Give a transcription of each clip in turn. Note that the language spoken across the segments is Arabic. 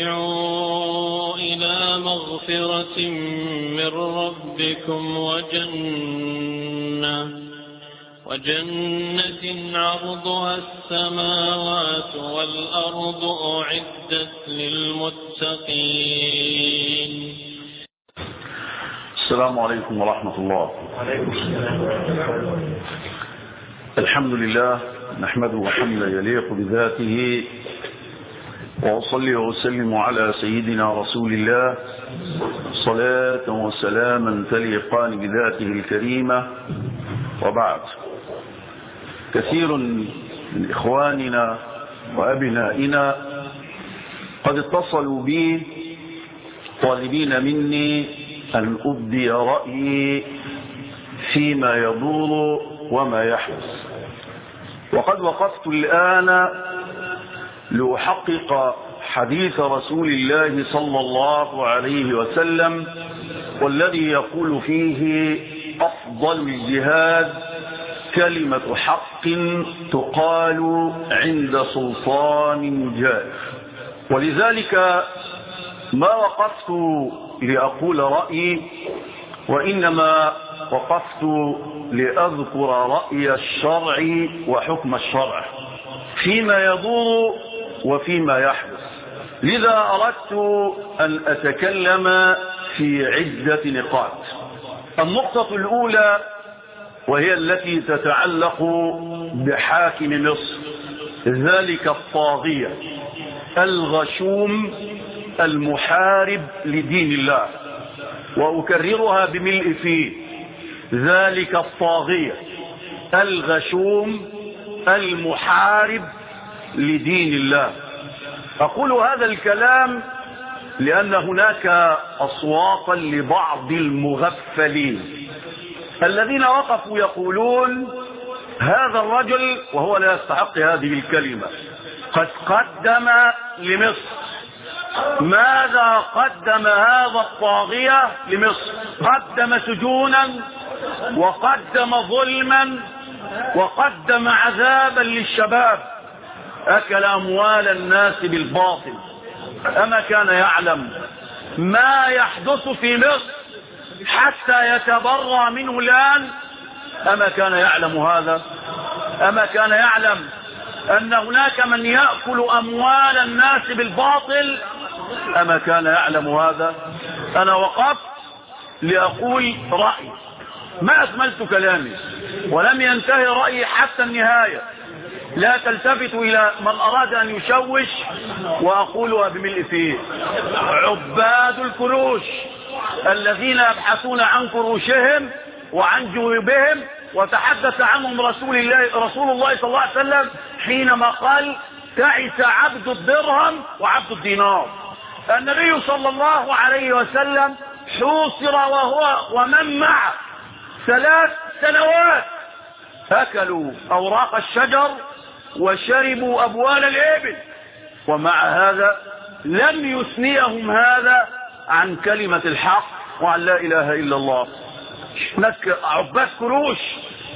وسارعوا إلى مغفرة من ربكم وجنة وجنة عرضها السماوات والأرض أعدت للمتقين. السلام عليكم ورحمة الله. الحمد لله نحمده حمدا يليق بذاته وأصلي وأسلم على سيدنا رسول الله. صلاة وسلاما تليقان بذاته الكريمة. وبعد. كثير من إخواننا وأبنائنا قد اتصلوا بي طالبين مني أن أبدي رأيي فيما يدور وما يحدث. وقد وقفت الآن لأحقق حديث رسول الله صلى الله عليه وسلم والذي يقول فيه أفضل الجهاد كلمة حق تقال عند سلطان جائر ولذلك ما وقفت لأقول رأيي وإنما وقفت لأذكر رأي الشرع وحكم الشرع. فيما يدور وفيما يحدث. لذا أردت أن أتكلم في عدة نقاط. النقطة الأولى وهي التي تتعلق بحاكم مصر ذلك الطاغية الغشوم المحارب لدين الله. وأكررها بملء فيه. ذلك الطاغية الغشوم المحارب لدين الله. أقول هذا الكلام لأن هناك أصواتا لبعض المغفلين. الذين وقفوا يقولون هذا الرجل وهو لا يستحق هذه الكلمة. قد قدم لمصر. ماذا قدم هذا الطاغية لمصر؟ قدم سجونا وقدم ظلما وقدم عذابا للشباب. أكل أموال الناس بالباطل. أما كان يعلم ما يحدث في مصر حتى يتبرى منه الآن. أما كان يعلم هذا؟ أما كان يعلم أن هناك من يأكل أموال الناس بالباطل؟ أما كان يعلم هذا؟ أنا وقفت لأقول رأي ما أكملت كلامي. ولم ينتهي رأيي حتى النهاية. لا تلتفت إلى من أراد أن يشوش وأقولها بملء فيه. عباد الكروش الذين يبحثون عن كروشهم وعن جيوبهم وتحدث عنهم رسول الله رسول الله صلى الله عليه وسلم حينما قال تعس عبد الدرهم وعبد الدينار النبي صلى الله عليه وسلم حوصر وهو ومن معه ثلاث سنوات. أكلوا أوراق الشجر وشربوا أبوال الإبل. ومع هذا لم يثنيهم هذا عن كلمة الحق وعن لا إله إلا الله. عباد كروش.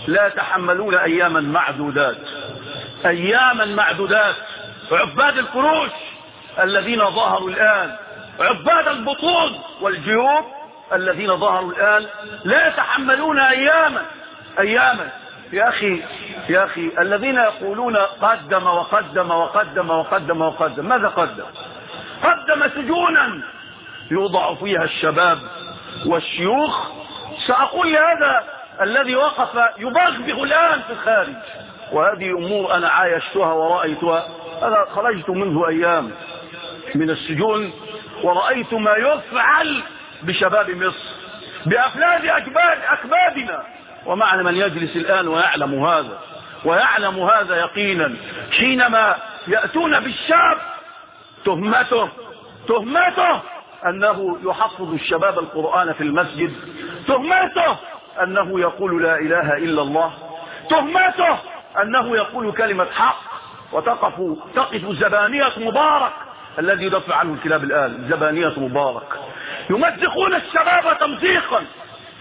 لا يتحملون أياما معدودات. أياما معدودات. عباد الكروش الذين ظهروا الآن. عباد البطون والجيوب الذين ظهروا الآن. لا يتحملون أياما. أياما. يا أخي يا أخي الذين يقولون قدم وقدم وقدم وقدم وقدم ماذا قدم؟ قدم سجونا يوضع فيها الشباب والشيوخ. سأقول لهذا الذي وقف يبغبغ الآن في الخارج. وهذه أمور أنا عايشتها ورأيتها. أنا خرجت منذ أيام من السجون ورأيت ما يفعل بشباب مصر بأفلاد أكباد أكبادنا. ومعنى من يجلس الآن ويعلم هذا ويعلم هذا يقينا حينما يأتون بالشاب تهمته تهمته أنه يحفظ الشباب القرآن في المسجد تهمته أنه يقول لا إله إلا الله تهمته أنه يقول كلمة حق وتقف تقف زبانية مبارك الذي يدفع عنه الكلاب الآن زبانية مبارك. يمزقون الشباب تمزيقا.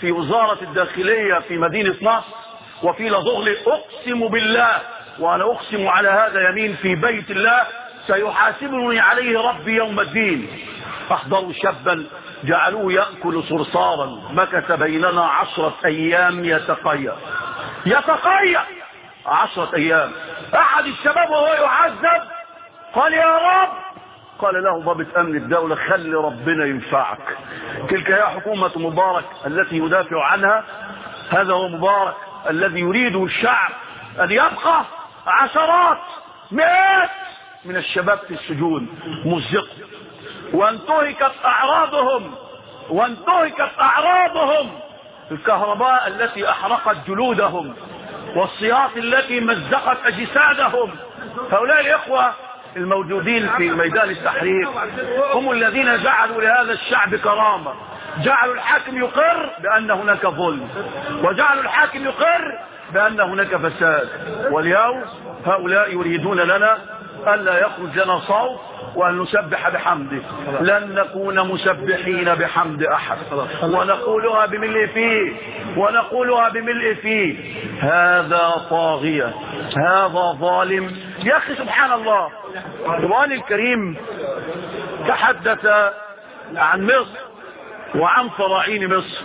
في وزارة الداخلية في مدينة نصر وفي لظغل أقسم بالله وأنا أقسم على هذا يمين في بيت الله سيحاسبني عليه ربي يوم الدين. احضروا شابا جعلوه يأكل صرصارا مكث بيننا عشرة أيام يتقيأ. يتقيأ! عشرة أيام. أحد الشباب وهو يعذب؟ قال يا رب! قال له ضابط أمن الدولة خلي ربنا ينفعك. تلك هي حكومة مبارك التي يدافع عنها. هذا هو مبارك الذي يريده الشعب أن يبقى عشرات مئات من الشباب في السجون. مزقوا وانتهكت أعراضهم. وانتهكت أعراضهم. الكهرباء التي أحرقت جلودهم. والسياط التي مزقت أجسادهم. هؤلاء الإخوة الموجودين في ميدان التحرير هم الذين جعلوا لهذا الشعب كرامة. جعلوا الحاكم يقر بأن هناك ظلم وجعلوا الحاكم يقر بأن هناك فساد. واليوم هؤلاء يريدون لنا ألا يخرج لنا صوت وأن نسبح بحمده. لن نكون مسبحين بحمد أحد. ونقولها بملء فيه. ونقولها بملء فيه. هذا طاغية. هذا ظالم. يا أخي سبحان الله. القرآن الكريم تحدث عن مصر وعن فراعين مصر.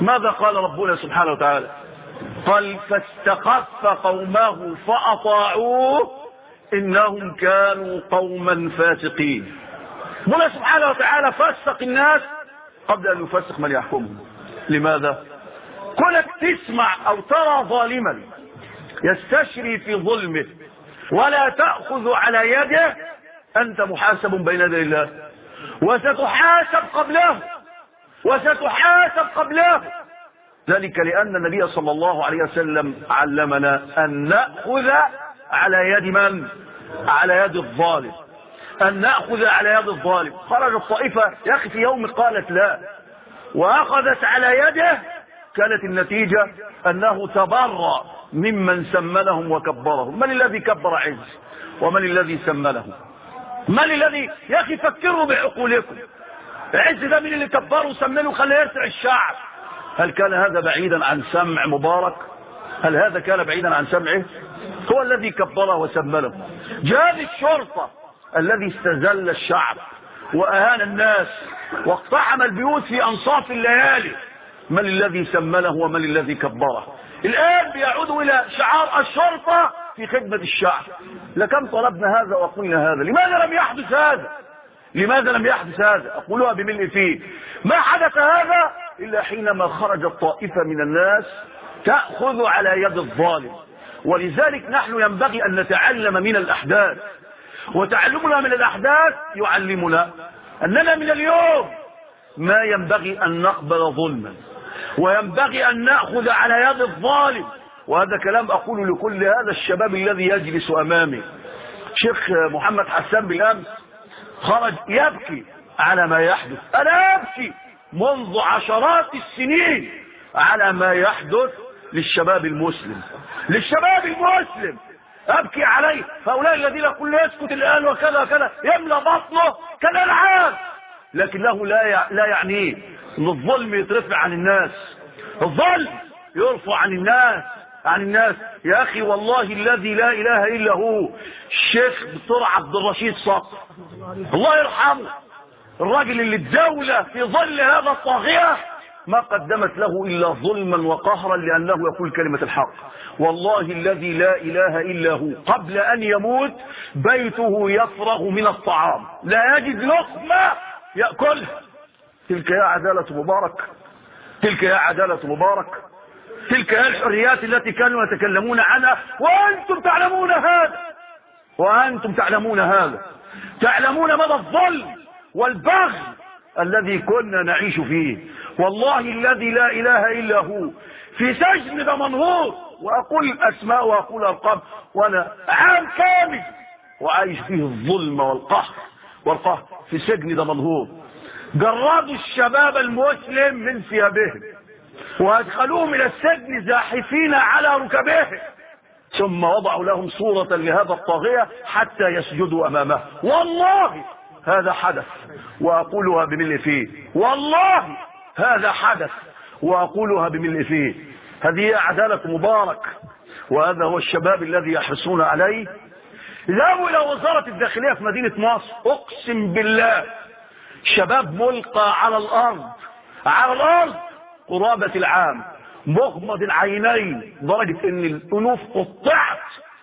ماذا قال ربنا سبحانه وتعالى؟ قال فاستخف قومه فأطاعوه إنهم كانوا قوما فاسقين. الله سبحانه وتعالى فسق الناس قبل أن يفسق من يحكمهم. لماذا؟ كونك تسمع أو ترى ظالما يستشري في ظلمه ولا تأخذ على يده أنت محاسب بين يدي الله. وستحاسب قبله. وستحاسب قبله. ذلك لأن النبي صلى الله عليه وسلم علمنا أن نأخذ على يد من؟ على يد الظالم. أن نأخذ على يد الظالم. خرج الطائفة يا أخي في يوم قالت لا. وأخذت على يده. كانت النتيجة أنه تبرأ ممن سمنهم وكبرهم. من الذي كبر عز؟ ومن الذي سمنهم من الذي؟ يا أخي فكروا بعقولكم. عز ده من اللي كبره وسمنه وخلاه يرتع الشعب هل كان هذا بعيدا عن سمع مبارك؟ هل هذا كان بعيدا عن سمعه؟ هو الذي كبره وسمنه جهاز الشرطة الذي استزل الشعب وأهان الناس واقتحم البيوت في أنصاف الليالي. من الذي سمنه ومن الذي كبره؟ الآن بيعود إلى شعار الشرطة في خدمة الشعب. لكم طلبنا هذا وقلنا هذا. لماذا لم يحدث هذا؟ لماذا لم يحدث هذا؟ أقولها بملء فيه. ما حدث هذا إلا حينما خرجت طائفة من الناس تأخذ على يد الظالم. ولذلك نحن ينبغي أن نتعلم من الأحداث. وتعلمنا من الأحداث يعلمنا أننا من اليوم ما ينبغي أن نقبل ظلما. وينبغي أن نأخذ على يد الظالم. وهذا كلام أقول لكل هذا الشباب الذي يجلس أمامي. شيخ محمد حسان بالأمس خرج يبكي على ما يحدث. أنا أبكي منذ عشرات السنين على ما يحدث للشباب المسلم. للشباب المسلم. أبكي عليه. فأولئك الذين يقول يسكت الآن وكذا وكذا. يملى بطنه كالألعاب. لكنه لا لا يعنيه. إن الظلم يترفع عن الناس. الظلم يرفع عن الناس. عن الناس. يا أخي والله الذي لا إله إلا هو. الشيخ دكتور عبد الرشيد صقر الله يرحمه. الراجل اللي الدولة في ظل هذا الطاغية ما قدمت له إلا ظلما وقهرا لأنه يقول كلمة الحق. والله الذي لا إله إلا هو. قبل أن يموت بيته يفرغ من الطعام. لا يجد لقمة يأكلها تلك يا عدالة مبارك. تلك يا عدالة مبارك. تلك يا الحريات التي كانوا يتكلمون عنها. وأنتم تعلمون هذا. وأنتم تعلمون هذا. تعلمون مدى الظلم والبغي الذي كنا نعيش فيه. والله الذي لا إله إلا هو. في سجن دمنهور وأقول أسماء وأقول أرقام وأنا عام كامل وعايش فيه الظلم والقهر. والقهر في سجن دمنهور جردوا الشباب المسلم من ثيابهم وأدخلوهم إلى السجن زاحفين على ركبهم. ثم وضعوا لهم صورة لهذا الطاغية حتى يسجدوا أمامه. والله هذا حدث وأقولها بملء فيه. والله هذا حدث وأقولها بملء فيه. هذه عدالة مبارك وهذا هو الشباب الذي يحرصون عليه. ذهبوا إلى وزارة الداخلية في مدينة مصر. أقسم بالله شباب ملقى على الأرض. على الأرض! قرابة العام. مغمض العينين. درجة إن الأنوف قطعت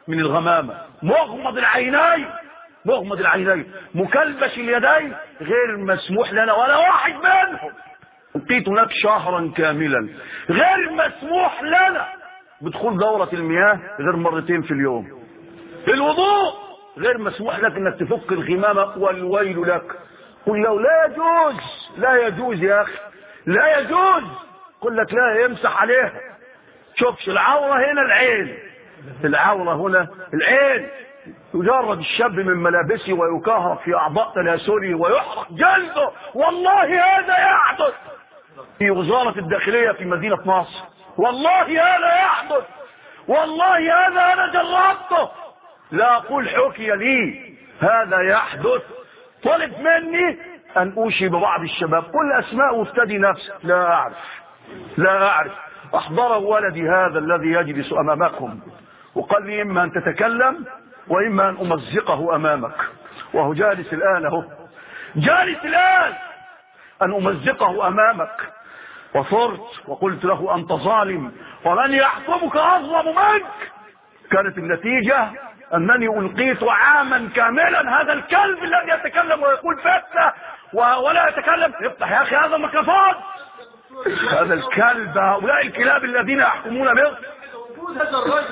من الغمامة. مغمض العينين! مغمض العينين. مكلبش اليدين. غير مسموح لنا ولا واحد منهم. بقيت هناك شهرا كاملا. غير مسموح لنا بدخول دورة المياه غير مرتين في اليوم. الوضوء غير مسموح لك إنك تفك الغمامة والويل لك. قل له لا يجوز لا يجوز يا أخي لا يجوز. قل لك لا يمسح عليها شوفش العورة هنا العين. العورة هنا العين. يجرد الشاب من ملابسه ويكهرب في أعضاء تناسله ويحرق جلده. والله هذا يحدث في وزارة الداخلية في مدينة نصر. والله هذا يحدث. والله هذا أنا جربته. لا أقول حكي لي. هذا يحدث. طلب مني أن أوشي ببعض الشباب. كل أسماء وافتدي نفسك. لا أعرف. لا أعرف. احضره ولدي هذا الذي يجلس أمامكم. وقال لي إما أن تتكلم وإما أن أمزقه أمامك. وهو جالس الآن أهو. جالس الآن. أن أمزقه أمامك. وصرت وقلت له أنت ظالم ومن يحكمك اظلم منك. كانت النتيجة أنني ألقيت عاما كاملا هذا الكلب الذي يتكلم ويقول فتة ولا يتكلم. افتح يا أخي هذا ميكروفون هذا الكلب هؤلاء الكلاب الذين يحكمون مصر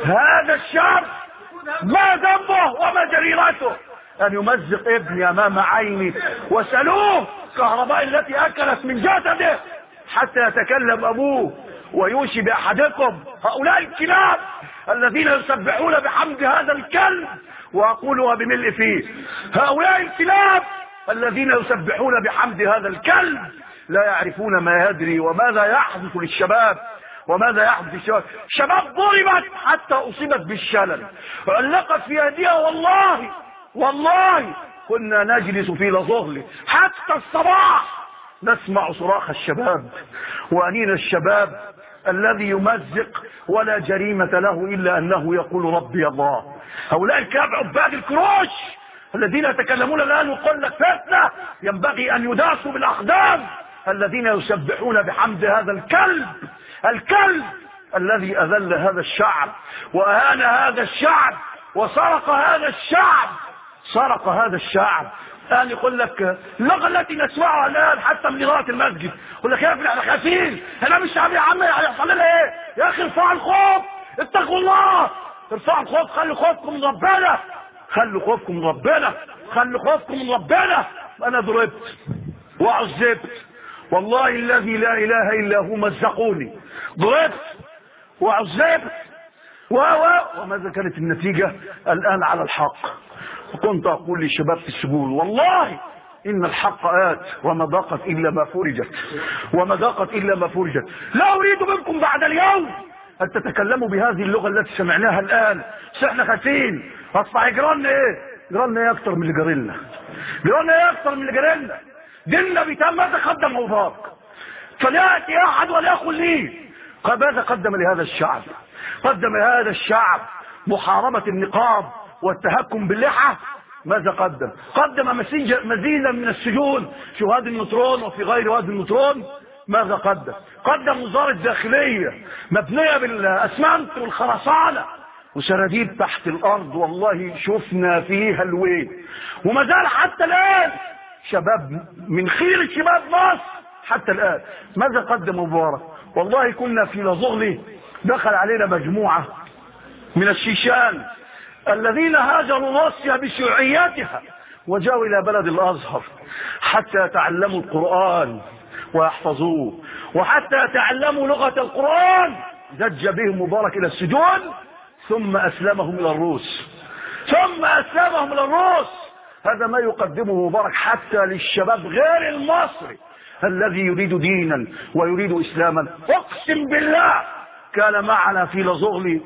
هذا الشاب ما ذنبه وما جريرته أن يمزق ابني أمام عيني وسألوه كهرباء التي أكلت من جسده حتى يتكلم أبوه ويوشي بأحدكم هؤلاء الكلاب الذين يسبحون بحمد هذا الكلب وأقولها بملء فيه. هؤلاء الكلاب الذين يسبحون بحمد هذا الكلب لا يعرفون ما يدري وماذا يحدث للشباب وماذا يحدث للشباب. شباب ضربت حتى أصيبت بالشلل. علقت في يديها والله والله كنا نجلس في لظهل حتى الصباح نسمع صراخ الشباب وانين الشباب الذي يمزق ولا جريمة له إلا أنه يقول ربي الله. هؤلاء الكلاب عباد الكروش الذين يتكلمون الآن ويقول لك فتنة ينبغي أن يداسوا بالأقدام الذين يسبحون بحمد هذا الكلب الكلب الذي أذل هذا الشعب وأهان هذا الشعب وسرق هذا الشعب. سرق هذا الشعب. الان يقول لك اللغة التي نسمعها الآن حتى من إدارة المسجد. يقول لك يا ابني إحنا خايفين. مش يا عم هيحصل لنا إيه؟ يا أخي ارفعوا الخوف. اتقوا الله. ارفعوا الخوف خلوا خوفكم من ربنا. خلوا خوفكم من ربنا. خلوا خوفكم من ربنا. أنا ضربت وعذبت. والله الذي لا إله إلا هو مزقوني. ضربت وعذبت. و وماذا كانت النتيجة؟ الآن على الحق. وكنت أقول للشباب في السجون والله إن الحق آت وما ضاقت إلا ما فرجت وما ضاقت إلا ما فرجت. لا أريد منكم بعد اليوم أن تتكلموا بهذه اللغة التي سمعناها الآن. إحنا خايفين أصبح يجرالنا إيه؟ يجرالنا إيه أكتر من اللي جرالنا يجرالنا إيه أكتر من اللي جرالنا ديننا بيتم ماذا قدم مبارك فليأتي أحد وليقل لي ماذا قدم لهذا الشعب؟ قدم لهذا الشعب محاربة النقاب والتهكم باللحى ماذا قدم؟ قدم مزيدا من السجون في وادي النطرون وفي غير وادي النطرون ماذا قدم؟ قدم وزارة داخلية مبنية بالأسمنت والخرسانة وسراديب تحت الأرض والله شفنا فيها الويل. وما زال حتى الآن شباب من خير شباب مصر حتى الآن. ماذا قدم مبارك؟ والله كنا في لظغلي دخل علينا مجموعة من الشيشان. الذين هاجروا روسيا بشيوعيتها وجاءوا إلى بلد الأزهر حتى يتعلموا القرآن ويحفظوه. وحتى يتعلموا لغة القرآن. زج بهم مبارك إلى السجون. ثم أسلمهم إلى الروس. ثم أسلمهم إلى الروس. هذا ما يقدمه مبارك حتى للشباب غير المصري الذي يريد دينا ويريد إسلاما. أقسم بالله كان معنا في لزغلي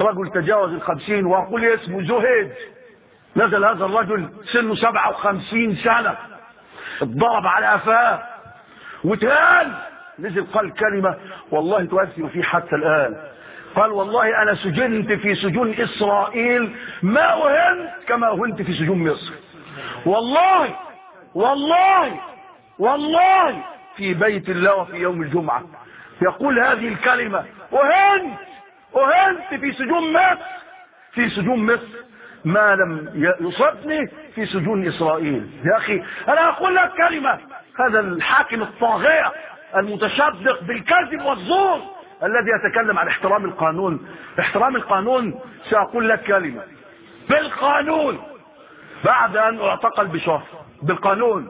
رجل تجاوز الخمسين وأقول اسمه زهيد. نزل هذا الرجل سنه سبعة وخمسين سنة. اتضرب على قفاه وتهان. نزل قال كلمة. والله تؤثر فيه حتى الآن. قال والله أنا سجنت في سجون إسرائيل. ما اهنت كما اهنت في سجون مصر. والله. والله. والله. في بيت الله وفي يوم الجمعة. يقول هذه الكلمة. اهنت اهنت في سجون مصر. في سجون مصر. ما لم يصبني في سجون إسرائيل. يا أخي أنا أقول لك كلمة. هذا الحاكم الطاغية المتشدق بالكذب والزور الذي يتكلم عن احترام القانون. احترام القانون سأقول لك كلمة. بالقانون. بعد أن اعتقل بشهر بالقانون.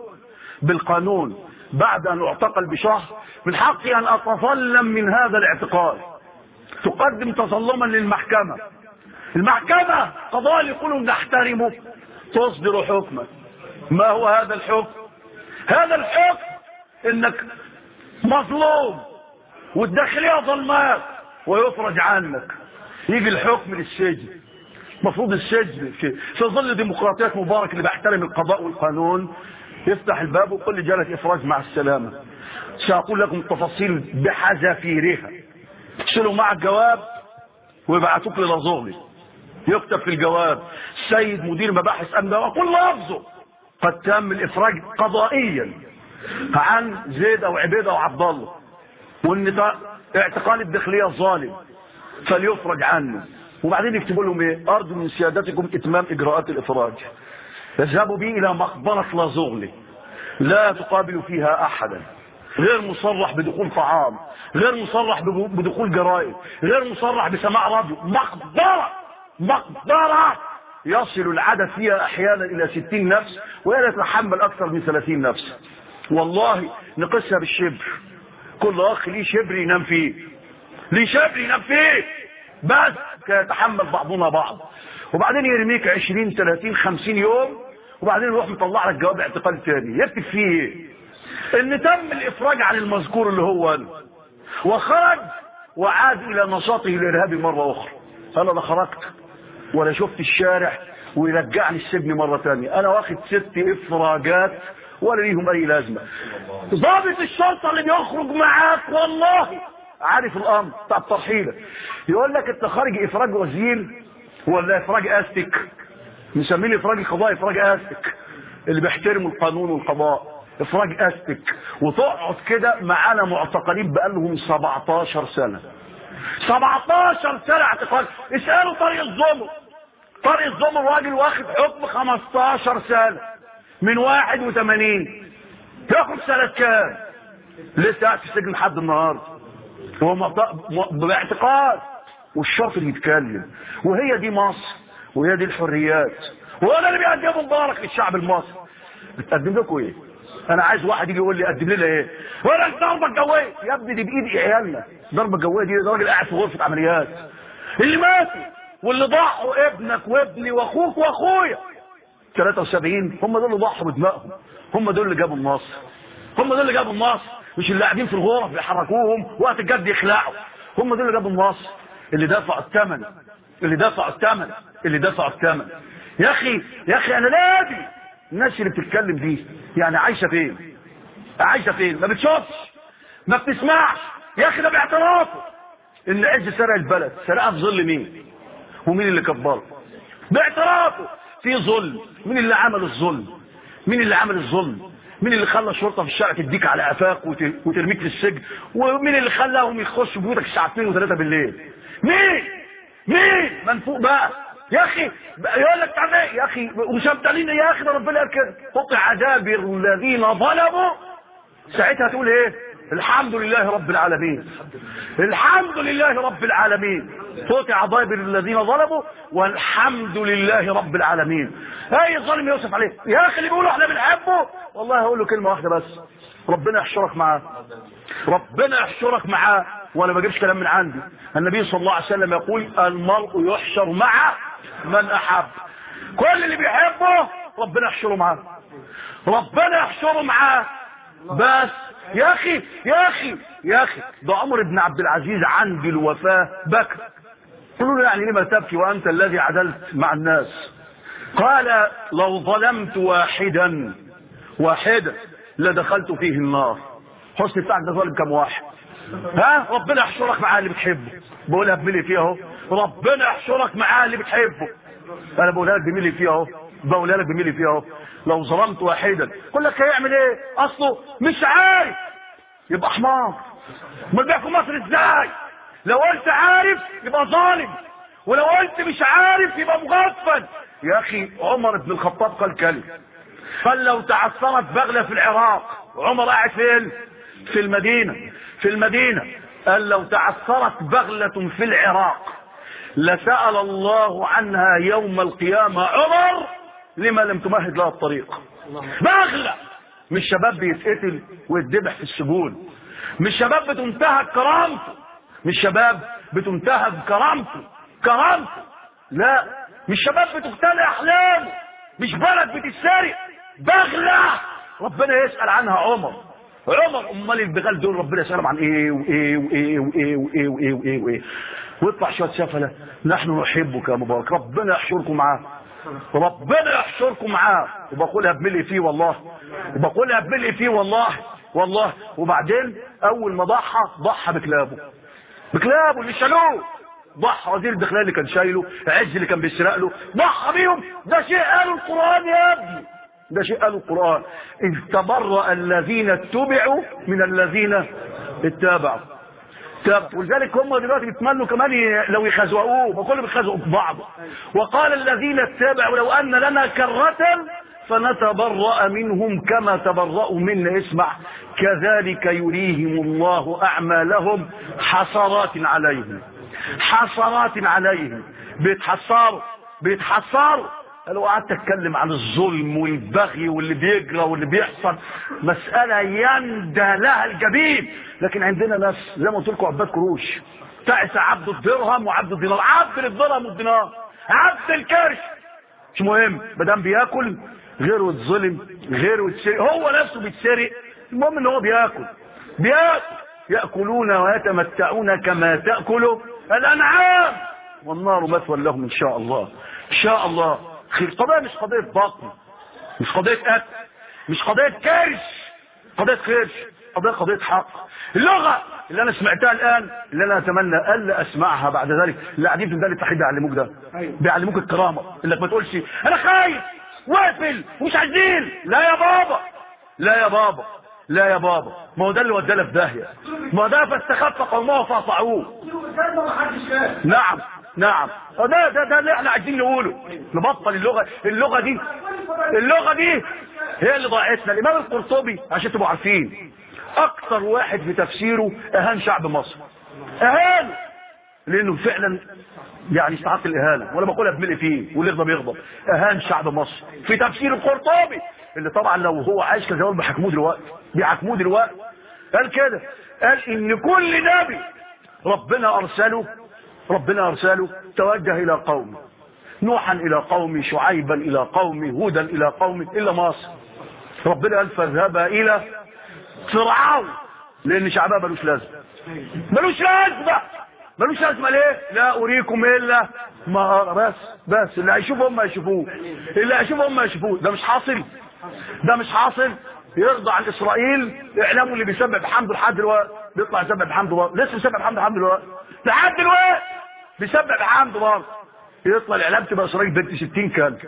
بالقانون. بعد أن اعتقل بشهر من حقي أن أتظلم من هذا الاعتقال. تقدم تظلما للمحكمة. المحكمة قضاء يقولوا نحترمه. تصدر حكما ما هو هذا الحكم؟ هذا الحكم إنك مظلوم والداخلية ظلمات ويفرج عنك. يجي الحكم للسجن. المفروض السجن في, في ظل ديمقراطية مبارك اللي بيحترم القضاء والقانون يفتح الباب لي جالك إفراج مع السلامة. سأقول لكم التفاصيل بحذافيرها. يرسلوا مع الجواب ويبعتوك للازوري يكتب في الجواب السيد مدير مباحث امن وكل لفظه قد تم الإفراج قضائيا عن زيد أو عبيده أو عبد الله. وان اعتقال الداخلية الظالم. فليفرج عنه. وبعدين يكتبوا لهم إيه؟ أرجو من سيادتكم إتمام إجراءات الإفراج. يذهبوا به إلى مقبرة لازغلي لا تقابل فيها احدا. غير مصرح بدخول طعام غير مصرح بدخول جرائد غير مصرح بسماع راديو. مقبره مقبره يصل العدد فيها أحيانا إلى ستين نفس ولا يتحمل أكثر من ثلاثين نفس. والله نقصها بالشبر. كل اخ ليه شبر ينام فيه؟ ليه شبر ينام فيه؟ بس يتحمل بعضنا بعض. وبعدين يرميك 20 30 50 يوم وبعدين يروح مطلع لك جواب اعتقال تاني. يكتب فيه. إيه إن تم الإفراج عن المذكور اللي هو أنا وخرج وعاد إلى نشاطه الارهابي مرة أخرى. أنا لا خرجت ولا شفت الشارع ويرجعني السجن مرة تانية أنا واخد ست إفراجات ولا ليهم أي لازمة. ضابط الشرطة اللي بيخرج معاك والله. عارف الأمر بتاع الترحيله يقول لك أنت خارج إفراج وزير ولا إفراج آستك؟ مسمين إفراج القضاء إفراج آستك اللي بيحترموا القانون والقضاء. إفراج أستك. وتقعد كده معانا معتقلين بقالهم 17 سنة. 17 سنة اعتقال. اسألوا طريق الظلم طريق الظلم الراجل واخد حكم 15 سنة. من 81 تاخد سنة كام؟ لسه قاعد في السجن لحد النهارده. هو باعتقال. والشرط اللي يتكلم وهي دي مصر. وهي دي الحريات. وأنا اللي بيقدمه مبارك للشعب المصري. بتقدم لكم إيه؟ أنا عايز واحد يجي يقول لي قدم لنا إيه؟ ولا الضربة الجوية. يا ابني دي بايد عيالنا الضربة الجوية دي راجل قاعد في غرفة عمليات. اللي ماتوا واللي ضحوا ابنك وابني واخوك واخويا. 73 هم دول اللي ضحوا بدمائهم هم دول اللي جابوا النصر هم دول اللي جابوا النصر مش اللي قاعدين في الغرف يحركوهم وقت الجد يخلعوا. هم دول اللي جابوا النصر اللي دفعوا الثمن. اللي دفعوا الثمن. اللي دفعوا الثمن. يا أخي يا أخي أنا نادي. الناس اللي بتتكلم دي يعني عايشة فين؟ عايشة فين؟ ما بتشوفش ما بتسمعش. يا أخي ده باعترافه إن عز سرق البلد سرقها في ظل مين؟ ومين اللي كبره؟ باعترافه في ظلم. مين اللي عمل الظلم؟ مين اللي عمل الظلم؟ مين اللي خلى الشرطة في الشارع تديك على قفاك وترميك في السجن؟ ومين اللي خلاهم يخشوا بيوتك الساعة 2 و3 بالليل؟ مين؟ مين؟ منفوق بقى. يا أخي يقول لك إيه يا أخي وشمتلين يا أخي ربنا كده قطع دابر الذين ظلموا. ساعتها تقول إيه؟ الحمد لله رب العالمين. الحمد لله رب العالمين. قطع دابر الذين ظلموا والحمد لله رب العالمين. أي ظالم يوسف عليه؟ يا أخي اللي بيقولوا إحنا بنحبه. والله هقول له كلمة واحدة بس. ربنا يحشرك معاه. ربنا يحشرك معاه. وأنا ما بجيبش كلام من عندي. النبي صلى الله عليه وسلم يقول المرء يحشر مع من أحب. كل اللي بيحبه ربنا يحشره معاه. ربنا يحشره معاه. بس يا أخي يا أخي يا أخي ده عمر بن عبد العزيز عند الوفاه بكى قالوا له يعني لما تبكي وأنت الذي عدلت مع الناس. قال لو ظلمت واحدا واحدا لدخلت فيه النار. حسن بتاعك ده ظالم كم واحد؟ ها؟ ربنا يحشرك معاه اللي بتحبه. بقولها بملي فيها أهو. ربنا يحشرك معاه اللي بتحبه. أنا بقولها لك بملي فيها أهو. بقولها لك بملي فيها أهو. لو ظلمت واحدا يقول لك هيعمل إيه؟ أصله مش عارف. يبقى حمار. امال بيحكم مصر إزاي؟ لو قلت عارف يبقى ظالم. ولو قلت مش عارف يبقى مغفل. يا أخي عمر بن الخطاب قال كلمة. قال لو تعثرت بغلة في العراق. عمر قاعد فين في المدينة. في المدينة. قال لو تعثرت بغلة في العراق. لسأل الله عنها يوم القيامة عمر! لما لم تمهد لها الطريق. بغلة! مش شباب بيتقتل ويتذبح في السجون. مش شباب بتنتهك كرامته. مش شباب بتنتهك كرامته. كرامته! لا! مش شباب بتغتال أحلامه. مش بلد بتتسرق. بغلة! ربنا يسأل عنها عمر. عمر أمال البغال دول ربنا يسألهم عن إيه وايه وايه وايه وايه وايه وايه وايه ويطلع شوية سفله نحن نحبك يا مبارك. ربنا يحشركم معاه. ربنا يحشركم معاه. وبقولها بملء فيه والله. وبقولها بملء فيه والله. والله. وبعدين أول ما ضحى ضحى بكلابه. بكلابه اللي شالوه. ضحى. وزير الداخلية اللي كان شايله عز اللي كان بيسرق له. ضحى بيهم. ده شيء قاله القرآن يا ابني. ده شيء قاله القرآن. إذ تبرأ الذين اتبعوا من الذين اتبعوا. طب ولذلك هم دلوقتي بيتمنوا كمان لو يخزوقوه كله بيخزقوا في بعض. وقال الذين اتبعوا لو أن لنا كرة فنتبرأ منهم كما تبرأوا منا. اسمع كذلك يريهم الله أعمالهم حسرات عليهم. حسرات عليهم. بيتحسروا بيتحسروا. لو قعدت أتكلم عن الظلم والبغي واللي بيجرى واللي بيحصل مسألة يندى لها الجبين لكن عندنا ناس زي ما قلت لكم عباد كروش تعس عبد الدرهم وعبد الدينار. عبد الدرهم والدينار. عبد الكرش. مش مهم ما دام بياكل غيره يتظلم غيره يتسرق هو نفسه بيتسرق. المهم إن هو بياكل. بياكل. يأكلون ويتمتعون كما تأكل الأنعام. والنار مثوى لهم إن شاء الله. إن شاء الله. خير. قضيه مش قضية بطن مش قضية اكل مش قضية كرش قضية كرش قضية قضية حق. اللغة اللي أنا سمعتها الآن اللي أنا أتمنى ألا أسمعها بعد ذلك. اللي قاعدين في ميدان التحرير بيعلموك ده. بيعلموك الكرامة. إنك ما تقولش أنا خايف. واقفل. ومش عايزين. لا يا بابا. لا يا بابا. لا يا بابا. ما هو ده اللي ودانا في داهية. ما ده فاستخف قومه فاطعوه. نعم. نعم. ده ده ده اللي إحنا عايزين نقوله. نبطل اللغة اللغة دي. اللغة دي هي اللي ضاعتنا. الإمام القرطبي عشان تبقوا عارفين أكثر واحد في تفسيره أهان شعب مصر. أهان! لأنه فعلا يعني استحق الإهانة. وأنا بقولها بملء فيه واللي يغضب يغضب أهان شعب مصر. في تفسير القرطبي اللي طبعا لو هو عايش كان زمان بيحكموه دلوقتي. بيحكموه دلوقتي. قال كده. قال إن كل نبي ربنا أرسله ربنا ارسله توجه إلى قومه نوحا إلى قومه شعيبا إلى قومه هودا إلى قومه الا مصر. ربنا قال فاذهبا إلى فرعون لأن شعبها ملوش لازمة. ملوش لازمة! ملوش لازمة ليه؟ لا أريكم إلا ما. بس بس اللي هيشوفوا هم يشوفوه اللي هيشوفوا هم يشوفوه ده مش حاصل. ده مش حاصل. يرضى عن إسرائيل. اعلامه اللي بيسبح بحمده لحد دلوقتي. بيطلع بحمده برضه لسه بيسبح بحمده لحد دلوقتي. لحد دلوقتي بيسبح بحمده برضه يطلع الإعلام تبقى إسرائيل بنت 60 كلب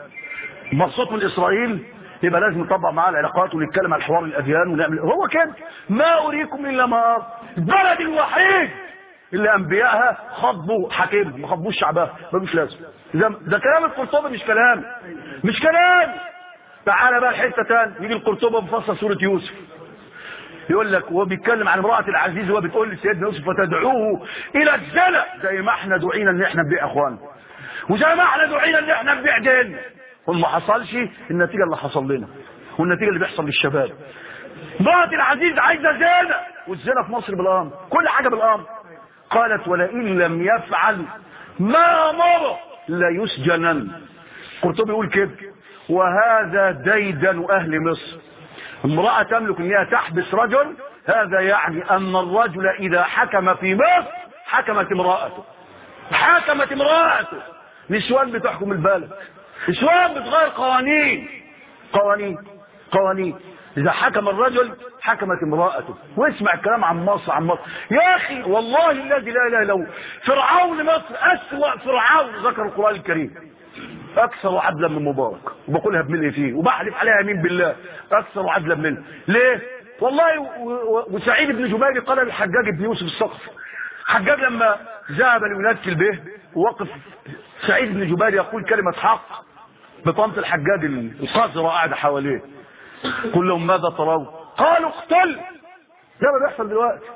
مبسوط من إسرائيل؟ يبقى لازم نطبق معاه العلاقات ونتكلم عن حوار الأديان ونعمل هو كده ما أريكم إلا ما. البلد الوحيد اللي أنبيائها خطبوا حاكمها ما خطبوش شعبها ملوش لازم. ده, ده كلام القرطبي مش كلام مش كلام. تعالى بقى الحته تاني يجي القرطبي بفصل سورة يوسف. يقول لك وهو بيتكلم عن امرأة العزيز وهو بتقول لسيدنا يوسف فتدعوه إلى الزنا. زي ما إحنا دعينا إن إحنا نبيع إخوان. وزي ما إحنا دعينا إن إحنا نبيع دين. وما حصلش النتيجة اللي حصل لنا. والنتيجة اللي بيحصل للشباب. امرأة العزيز عايزة زنا والزنا في مصر بالأمر. كل حاجة بالأمر. قالت ولئن لم يفعل ما امره ليسجنن. قرطبي يقول كده. وهذا ديدن أهل مصر. امرأة تملك انها تحبس رجل هذا يعني أن الرجل إذا حكم في مصر حكمت امرأته. حكمت امرأته. نسوان بتحكم البلد؟ نسوان بتغير قوانين؟ قوانين قوانين. إذا حكم الرجل حكمت امرأته. واسمع الكلام عن مصر عن مصر. يا أخي والله الذي لا إله إلا هو. فرعون مصر أسوأ فرعون ذكر القرآن الكريم. أكثر عدلا من مبارك. وبقولها بملء فيه؟ وبحلف عليها يمين بالله؟ أكثر عدلا منه ليه؟ والله وسعيد بن جبير قال للحجاج بن يوسف السقف. حجاج لما ذهب لينكل به ووقف سعيد بن جبير يقول كلمة حق بطنط الحجاج القذرة قاعدة حواليه. قل لهم ماذا ترون؟ قالوا اقتل. ده ما بيحصل دلوقتي.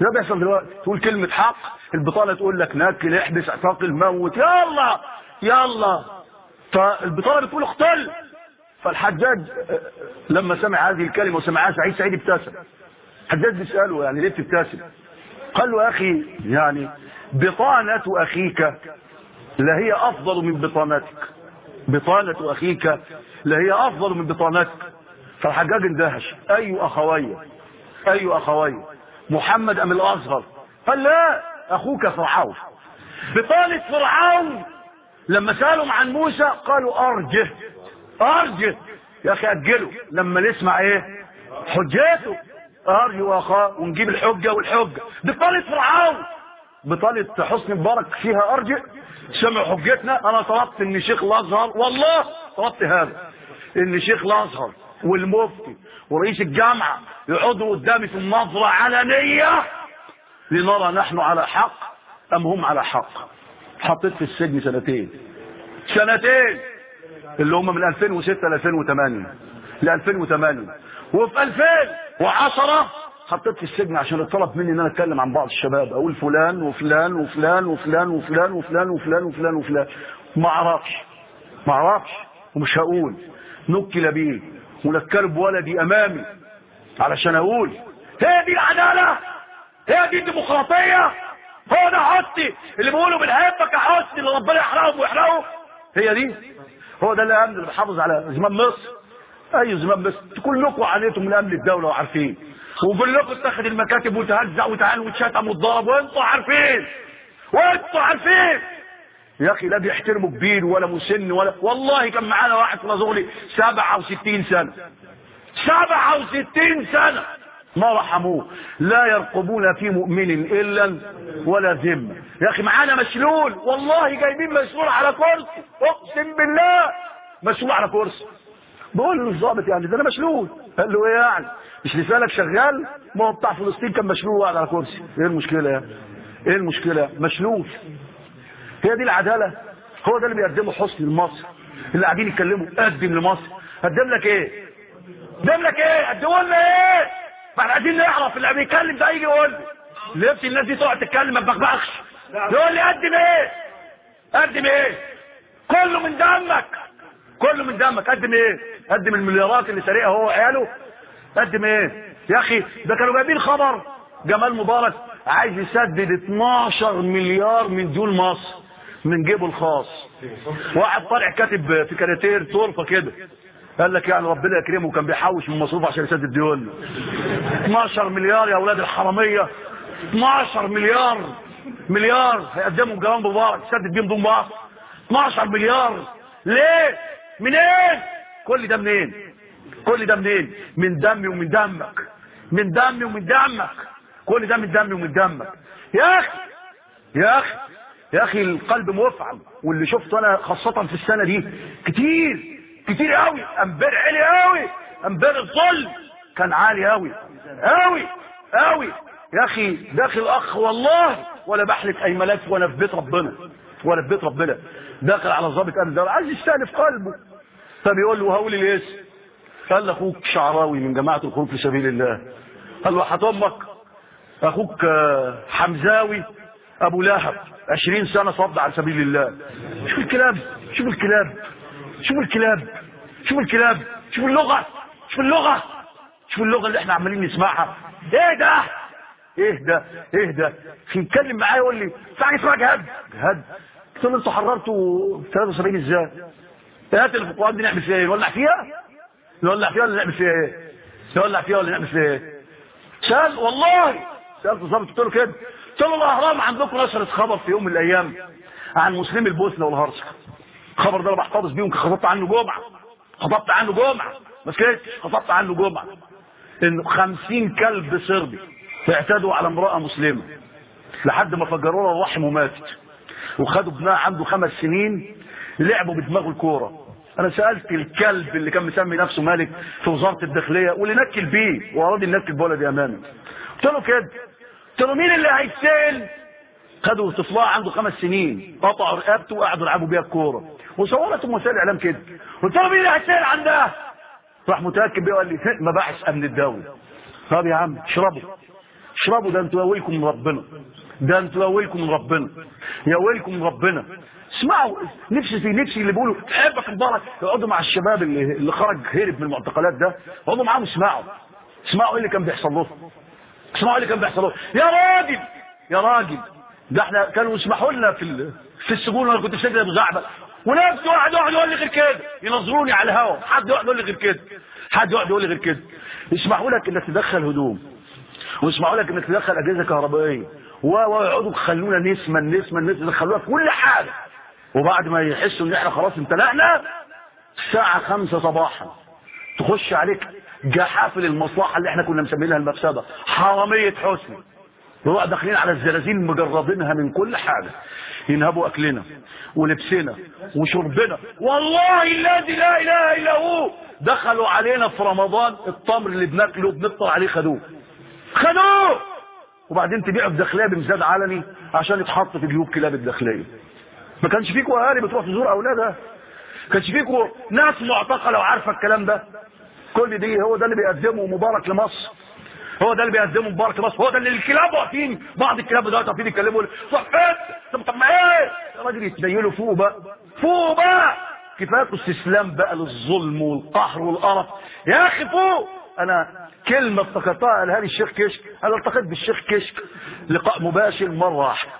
ده بيحصل دلوقتي. تقول كلمة حق البطالة تقول لك ناكل احبس اعتقل موت. يلا يلا فالبطالة بتقول اقتل. فالحجاج لما سمع هذه الكلمة وسمعها سعيد سعيد ابتسم. الحجاج بيسأله يعني ليه بتبتسم؟ قال له أخي يعني بطانة أخيك لا هي أفضل من بطانتك. بطانة أخيك لا هي أفضل من بطانتك. فالحجاج اندهش. أي أخوي أي أخوي محمد أم الأصغر؟ قال لا أخوك فرعون. بطانة فرعون لما سألهم عن موسى قالوا أرجه أرجه. يا أخي أجله. لما نسمع إيه؟ حجاته. أرجو أخاه ونجيب الحجة والحجة. بطانة فرعون. بطانة حسن مبارك فيها أرجع سمع حجتنا. أنا طلبت إن شيخ الأزهر والله طلبت هذا. إن شيخ الأزهر والمفتي ورئيس الجامعة يقعدوا قدامي في النظرة علنية. لنرى نحن على حق أم هم على حق. حطيت في السجن سنتين. سنتين! اللي هم من 2006 ل 2008 ل 2008 وفي 2010 حطيت في السجن عشان اتطلب مني إن أنا أتكلم عن بعض الشباب. أقول فلان وفلان وفلان وفلان وفلان وفلان وفلان وفلان وفلان. ما أعرفش. ما أعرفش. ومش هقول. نكل بيه ونكل بولدي أمامي. علشان أقول. هي دي العداله هي دي الديمقراطية! هو ده حسني. اللي بيقولوا بنحبك يا حسني اللي ربنا يحرقهم ويحرقهم هي دي. هو ده الامن اللي بيحافظ على زمام مصر. أيوه زمام مصر. كلكم عليتم من أمن الدولة وعارفين. وكلكم اتخذ المكاتب وتهزع وتعال وتشتم وتضرب وانتوا عارفين. وانتوا عارفين. يا أخي لا بيحترموا كبير ولا مسن ولا والله كان معانا واحد في رزغلي 67 سنة. 67 سنة. ما رحموه. لا يرقبون في مؤمن إلا ولا ذمه يا أخي معانا مشلول والله جايبين مشلول على كرسي. أقسم بالله. مشلول على كرسي. بقول له الظابط يعني ده أنا مشلول قال له إيه يعني؟ مش لسانك شغال؟ ما هو بتاع فلسطين كان مشلول وقاعد على كرسي. إيه المشكلة يعني إيه المشكلة؟ مشلول هي دي العدالة. هو ده اللي بيقدمه حسني لمصر. اللي قاعدين يتكلموا. قدم لمصر. قدم لك إيه؟ قدم لك إيه؟ قدموا لنا إيه؟ ما إحنا عايزين نعرف اللي بيتكلم ده يجي يقول لي. لبس الناس دي تقعد تتكلم ما تبغبغش. يقول لي قدم إيه؟ قدم إيه؟ كله من دمك. كله من دمك. قدم إيه؟ قدم المليارات اللي سارقها هو وعياله. قدم إيه؟ يا أخي ده كانوا جايبين خبر. جمال مبارك عايز يسدد 12 مليار من ديون مصر من جيبه الخاص. واحد طالع كاتب في كاركتير طرفة كده. قال لك يعني ربنا يكرمه كان بيحوش من مصروف عشان يسدد ديون 12 مليار يا أولاد الحرامية. 12 مليار. مليار. هيقدموا جمال مبارك يسدد بيهم دون بعض. 12 مليار. ليه؟ منين؟ كل ده منين؟ كل ده منين؟ من دمي ومن دمك. من دمي ومن دمك. كل ده من دمي ومن دمك. يا أخي يا أخي يا أخي القلب مفعم واللي شفته أنا خاصة في السنة دي كتير. كتير قوي. امبارح عالي قوي. امبارح الظلم. كان عالي قوي. قوي. قوي. يا أخي داخل اخ والله. ولا بحلف أي ملاك وأنا في بيت ربنا. وأنا في بيت ربنا. داخل على ضابط أمن. الدولة عايز يستأنف قلبه. فبيقول له هقول الاسم قال أخوك شعراوي من جماعة الخروج في سبيل الله. قال له أمك. أخوك آه، حمزاوي أبو لهب. عشرين سنة صد على سبيل الله. شوف الكلاب شوف الكلاب شوف الكلاب شوف الكلاب شوف اللغة شوف اللغة شوف اللغة اللي إحنا عمالين نسمعها إيه ده إيه ده إيه ده يتكلم معايا يقول لي في حاجة اسمها جهاد جهاد قلت له أنتوا حررتوا 73 إزاي؟ هات في القران دي نعمل فيها إيه؟ نولع فيها؟ نولع فيها ولا نعمل فيها إيه؟ نولع فيها ولا نعمل فيها إيه؟ سأل والله سألت الظابط قلت له كده قلت له الأهرام عندكم نشرت خبر في يوم من الأيام عن مسلمي البوسنة والهرسك الخبر ده أنا بحتفظ بيه وخطبت عنه جمعة. خطبت عنه جمعة. ما خطبت عنه جمعة. إن خمسين كلب صربي اعتدوا على امرأة مسلمة لحد ما فجروا لها الرحم وماتت. وخدوا ابنها عنده خمس سنين لعبوا بدماغه الكورة. أنا سألت الكلب اللي كان مسمي نفسه مالك في وزارة الداخلية واللي نكل بيه واراد ينكل بولدي أمامي. قلت له كده. قلت له مين اللي هيتسأل؟ خدوا طفلها عنده خمس سنين قطعوا رقبته وقعدوا يلعبوا بيها الكورة. وصورتهم وسائل الاعلام كده. قلت له مين اللي هيتسال عن ده؟ راح متأكد بيه وقال لي مباحث أمن الدولة. طب يا عم اشربوا. اشربوا ده أنتوا يا من ربنا. ده أنتوا يا من ربنا. يا ويلكم من ربنا. اسمعوا نفسي في نفسي اللي بيقولوا تحبك مبارك يقعدوا مع الشباب اللي, اللي خرج هرب من المعتقلات ده. يقعدوا معاهم اسمعوا. اسمعوا إيه اللي كان بيحصل لهم. اسمعوا إيه اللي كان بيحصل لهم. يا راجل يا راجل. ده إحنا كانوا يسمحوا لنا في في السجون وأنا كنت في سجن أبو زعبل. ونفس واحد يقعد يقول لي غير كده. ينظروني على الهوا. حد يقعد يقول لي غير كده. حد يقعد يقول لي غير كده. يسمحوا لك إنك تدخل هدوم. ويسمحوا لك إنك تدخل أجهزة كهربائية. ويقعدوا يخلونا نسمه نسمه نسمه يدخلوها في كل حاجة. وبعد ما يحسوا إن إحنا خلاص امتلأنا الساعة خمسة صباحا تخش عليك جحافل المصلحة اللي إحنا كنا مسمينها المفسده حرامية حسني. نروح داخلين على الزلازل مجربينها من كل حاجة. ينهبوا أكلنا ولبسنا وشربنا. والله الذي لا إله إلا هو. دخلوا علينا في رمضان التمر اللي بناكله بنفطر عليه خدوه. خدوه! وبعدين تبيعه الداخليه بمزاد علني عشان يتحط في جيوب كلاب الداخلية. ما كانش فيكم اهالي بتروح تزور أولادها؟ كانش فيكم ناس معتقلة وعارفة الكلام ده؟ كل دي هو ده اللي بيقدمه مبارك لمصر. هو ده اللي بيقدمه مبارك لمصر هو ده اللي الكلاب واقفين. بعض الكلاب دلوقتي واقفين يتكلموا صحيت طب ما إيه؟ يا راجل يتنيلوا فوق بقى. فوق بقى. كفاية استسلام بقى للظلم والقهر والقرف. يا أخي فوق. أنا كلمة افتكرتها قالها لي الشيخ كشك. أنا التقيت بالشيخ كشك. لقاء مباشر مرة واحدة.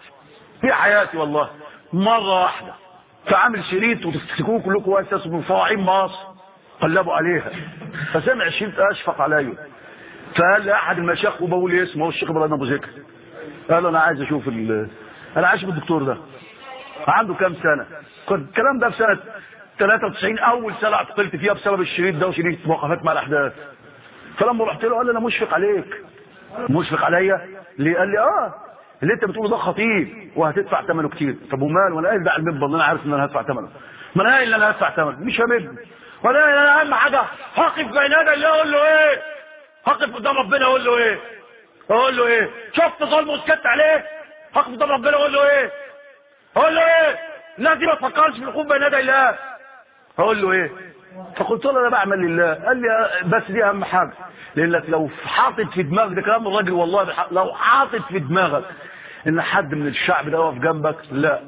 في حياتي والله. مرة واحدة. فعامل شريط وتفتكروه كلكم وقت اسمه فواعين مصر. قلبوا عليها. فسمع الشريط أشفق عليا. فقال لي احد المشايخ وبقول لي اسمه؟ هو الشيخ إبراهيم أبو ذكر قال أنا عايز أشوف ال أنا عايز أشوف الدكتور ده. عنده كام سنة؟ كنت الكلام ده في سنة 93 أول سنة اعتقلت فيها بسبب الشريط ده وشريط وقفات مع الأحداث. فلما رحت له قال لي أنا مشفق عليك. مشفق عليا؟ ليه؟ قال لي آه اللي أنت بتقوله ده خطير وهتدفع ثمنه كتير. طب ومال وأنا قايل ده على المنبر أنا عارف إن أنا هدفع ثمنه ما أنا قايل إن أنا هدفع ثمنه مش همد ولا أنا أهم حاجة هقف بين يدي الله أقول له إيه؟ هقف قدام ربنا أقول له إيه؟ أقول له إيه؟ شفت ظلم وسكت عليه؟ هقف قدام ربنا أقول له إيه؟ أقول له إيه؟ الناس دي ما تفكرش في الوقوف بين يدي الله. أقول له إيه؟ فقلت له أنا بعمل لله. قال لي بس دي اهم حاجة. لانك لو حاطط في دماغك ده كلام الراجل والله لو حاطط في دماغك إن حد من الشعب ده واقف جنبك لا.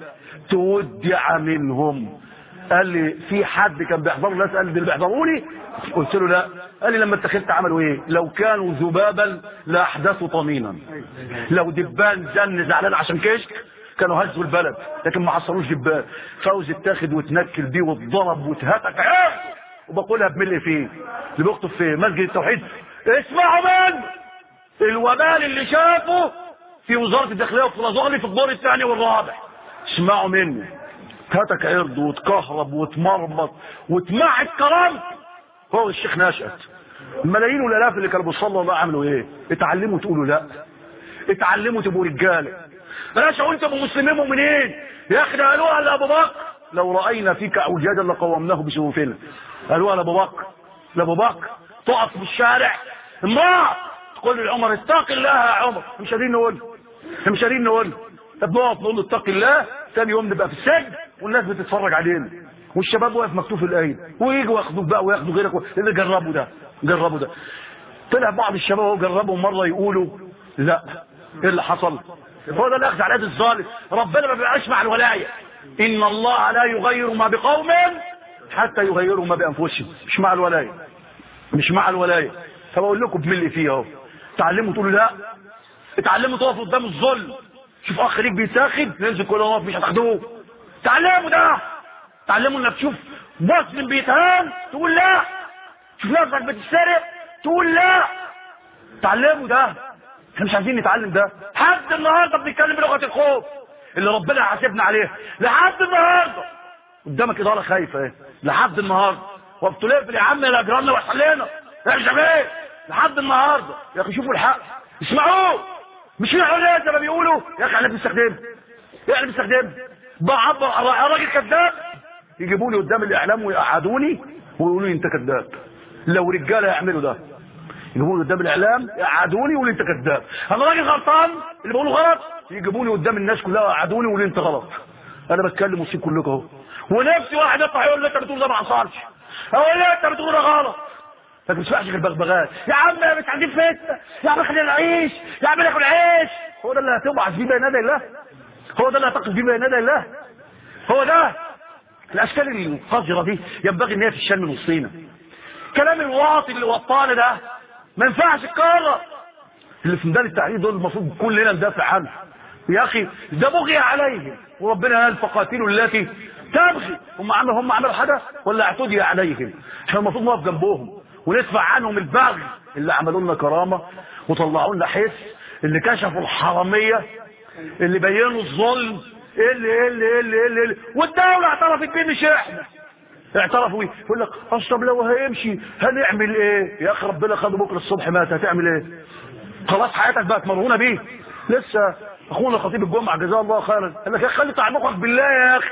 تودع منهم. قال لي في حد كان بيحضر الناس قال لي اللي بيحضروا لي قلت له لا. قال لي لما اتخذت عملوا إيه لو كانوا ذبابا لأحدثوا طمينا. لو دبان زن زعلان عشان كشك كانوا هزوا البلد لكن ما حصلوش دبان. فوز اتاخد واتنكل بيه واتضرب واتهتك. عرق وبقولها بملي فيه. اللي بيخطب في مسجد التوحيد. اسمعوا من الوبال اللي شافه في وزارة الداخلية وفي الأزغلي في الدور الثاني والرابع. اسمعوا مني. هاتك عرض وتكهرب وتمرمط وتمعت كرامته هو الشيخ نشأت الملايين والالاف اللي كانوا بيصلوا الله عملوا إيه؟ اتعلموا تقولوا لا. اتعلموا تبقوا رجالة. بلاش أقول تبقوا مسلمين مؤمنين؟ يا أخي قالوها لابو بكر. لو رأينا فيك اوجادا لقومناه بسيوفنا قالوها لابو بكر. لأبو بكر تقف في الشارع. امرأة. تقول لعمر اتق الله يا عمر. مش قادرين نقول. مش قادرين نقول. طب نقف نقول اتق الله. ثاني يوم نبقى في السجن. والناس بتتفرج علينا. والشباب واقف مكتوف الايد ويجوا ياخدوك بقى وياخدوا غيرك اللي جربوا ده. جربوا ده. طلع بعض الشباب هو جربوا مرة يقولوا لا إيه اللي حصل؟ هو ده الاخذ على يد الظالم. ربنا ما بيبقاش مع الولاية. إن الله لا يغير ما بقوم حتى يغيروا ما بأنفسهم. مش مع الولاية. مش مع الولاية. فبقول لكم بملي فيه اهو. تعلموا تقولوا لا. اتعلموا تقفوا قدام الظلم. شوف أخ ليك بيتاخد ننزل كل واقف مش هتاخدوه. تعلموا ده. تعلموا انك تشوف مسلم بيتهان تقول لا. شوف نفسك بتتسرق تقول لا. تعلموا ده. إحنا مش عايزين نتعلم ده. لحد النهارده بنتكلم بلغة الخوف اللي ربنا حاسبنا عليها لحد النهارده. قدامك إدارة خايفة إيه. لحد النهارده. وابتليت يا عم الاجرامنا وحلينا ارجع إيه لحد النهارده. يا أخي شوفوا الحق. اسمعوه. مش العلماء زي ما بيقولوا. يا أخي إحنا بنستخدمه. إحنا بنستخدمه. راجل كذاب يجيبوا لي قدام الاعلام ويقعدوني ويقولوا لي أنت كذاب. لو رجالة يعملوا ده. يجيبوا لي قدام الإعلام يقعدوني ويقولوا لي أنت كذاب. أنا راجل غلطان اللي بقوله غلط يجيبوا لي قدام الناس كلها يقعدوني ويقولوا لي أنت غلط. أنا بتكلم وسيب كلكم أهو. ونفسي واحد يطلع يقول لي أنت بتقول ده ما حصلش. أو لا أنت بتقول ده غلط؟ ما تسمعش غير بغبغات يا عم مش عندي فتنه يا عم خلينا نعيش. يا عم ناكل عيش. هو ده اللي هتبعث بيه بين يدي الله هو ده بيه بين يدي الله هو ده الأشكال القذره دي ينبغي إن هي تشال من وسطينا. كلام الواطي اللي وطانا ده ما ينفعش يتكرر. اللي في ميدان التحرير دول المفروض كلنا ندافع عنه. يا أخي ده بغي عليهم. وربنا قال فقاتلوا التي تبغي. هم عملوا هم عملوا حاجة ولا اعتدي عليهم. إحنا المفروض نقف جنبهم وندفع عنهم البغي. اللي عملوا لنا كرامة وطلعوا لنا حس. اللي كشفوا الحرامية اللي بينوا الظلم اللي اللي اللي اللي. والدولة اعترفت بيه مش إحنا. اعترفوا بيه. يقول لك أصل لو هيمشي هنعمل إيه؟ يا أخي ربنا خده بكرة الصبح مات هتعمل إيه؟ خلاص حياتك بقت مرهونة بيه. لسه أخونا خطيب الجمعة جزاه الله خيرا قال لك يا خلي تعلقك بالله يا أخي.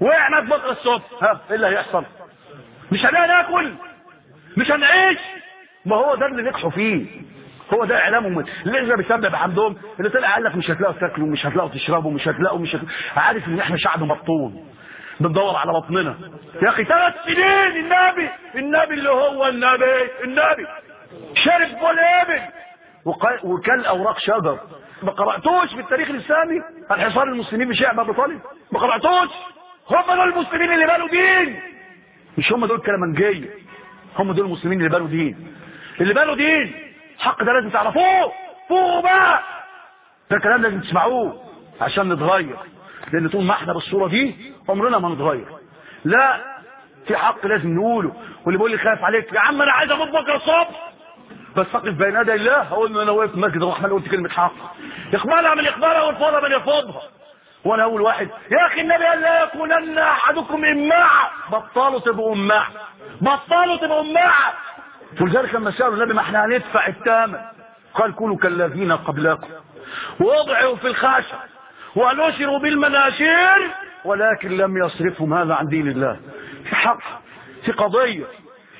وقع مات بكرة الصبح. ها إيه اللي هيحصل؟ مش هنلاقي ناكل مش هنعيش. ما هو ده اللي نجحوا فيه. هو ده اعلامهم اللي بيسبب عندهم اللي طلع قال لك مش هتلاقوا تاكلوا مش هتلاقوا تشربوا مش هتلاقوا مش هتلاقوا. عارف إن إحنا شعب مبطون. بندور على بطننا. يا أخي ثلاث سنين النبي النبي اللي هو النبي النبي. شرب والابن وكل أوراق شجر. ما قرأتوش في التاريخ الإسلامي؟ عن حصار المسلمين بشعب ابو طالب؟ ما قرأتوش؟ هم دول المسلمين اللي بنوا دين. مش هم دول كلامنجيه هم دول المسلمين اللي بنوا دين. اللي بنوا دين. الحق ده لازم تعرفوه. فوقوا بقى. ده كلام لازم تسمعوه عشان نتغير. لأن طول ما إحنا بالصورة دي عمرنا ما نتغير. لا في حق لازم نقوله. واللي بيقول لي خايف عليك يا عم أنا عايز أموت بكرة الصبح. بس اقف بين يدي الله أقول ان أنا وقفت مسجد الرحمن قلت كلمة حق. يقبلها من يقبلها ويرفضها من يرفضها. وأنا أول واحد يا أخي النبي قال لا يكونن أحدكم امعا بطلوا تبقوا امعا بطلوا تبقوا امعا ولذلك لما سألوا النبي ما إحنا هندفع الثمن قال كونوا كالذين قبلكم. وضعوا في الخشب ونشروا بالمناشير ولكن لم يصرفهم هذا عن دين الله. في حق في قضية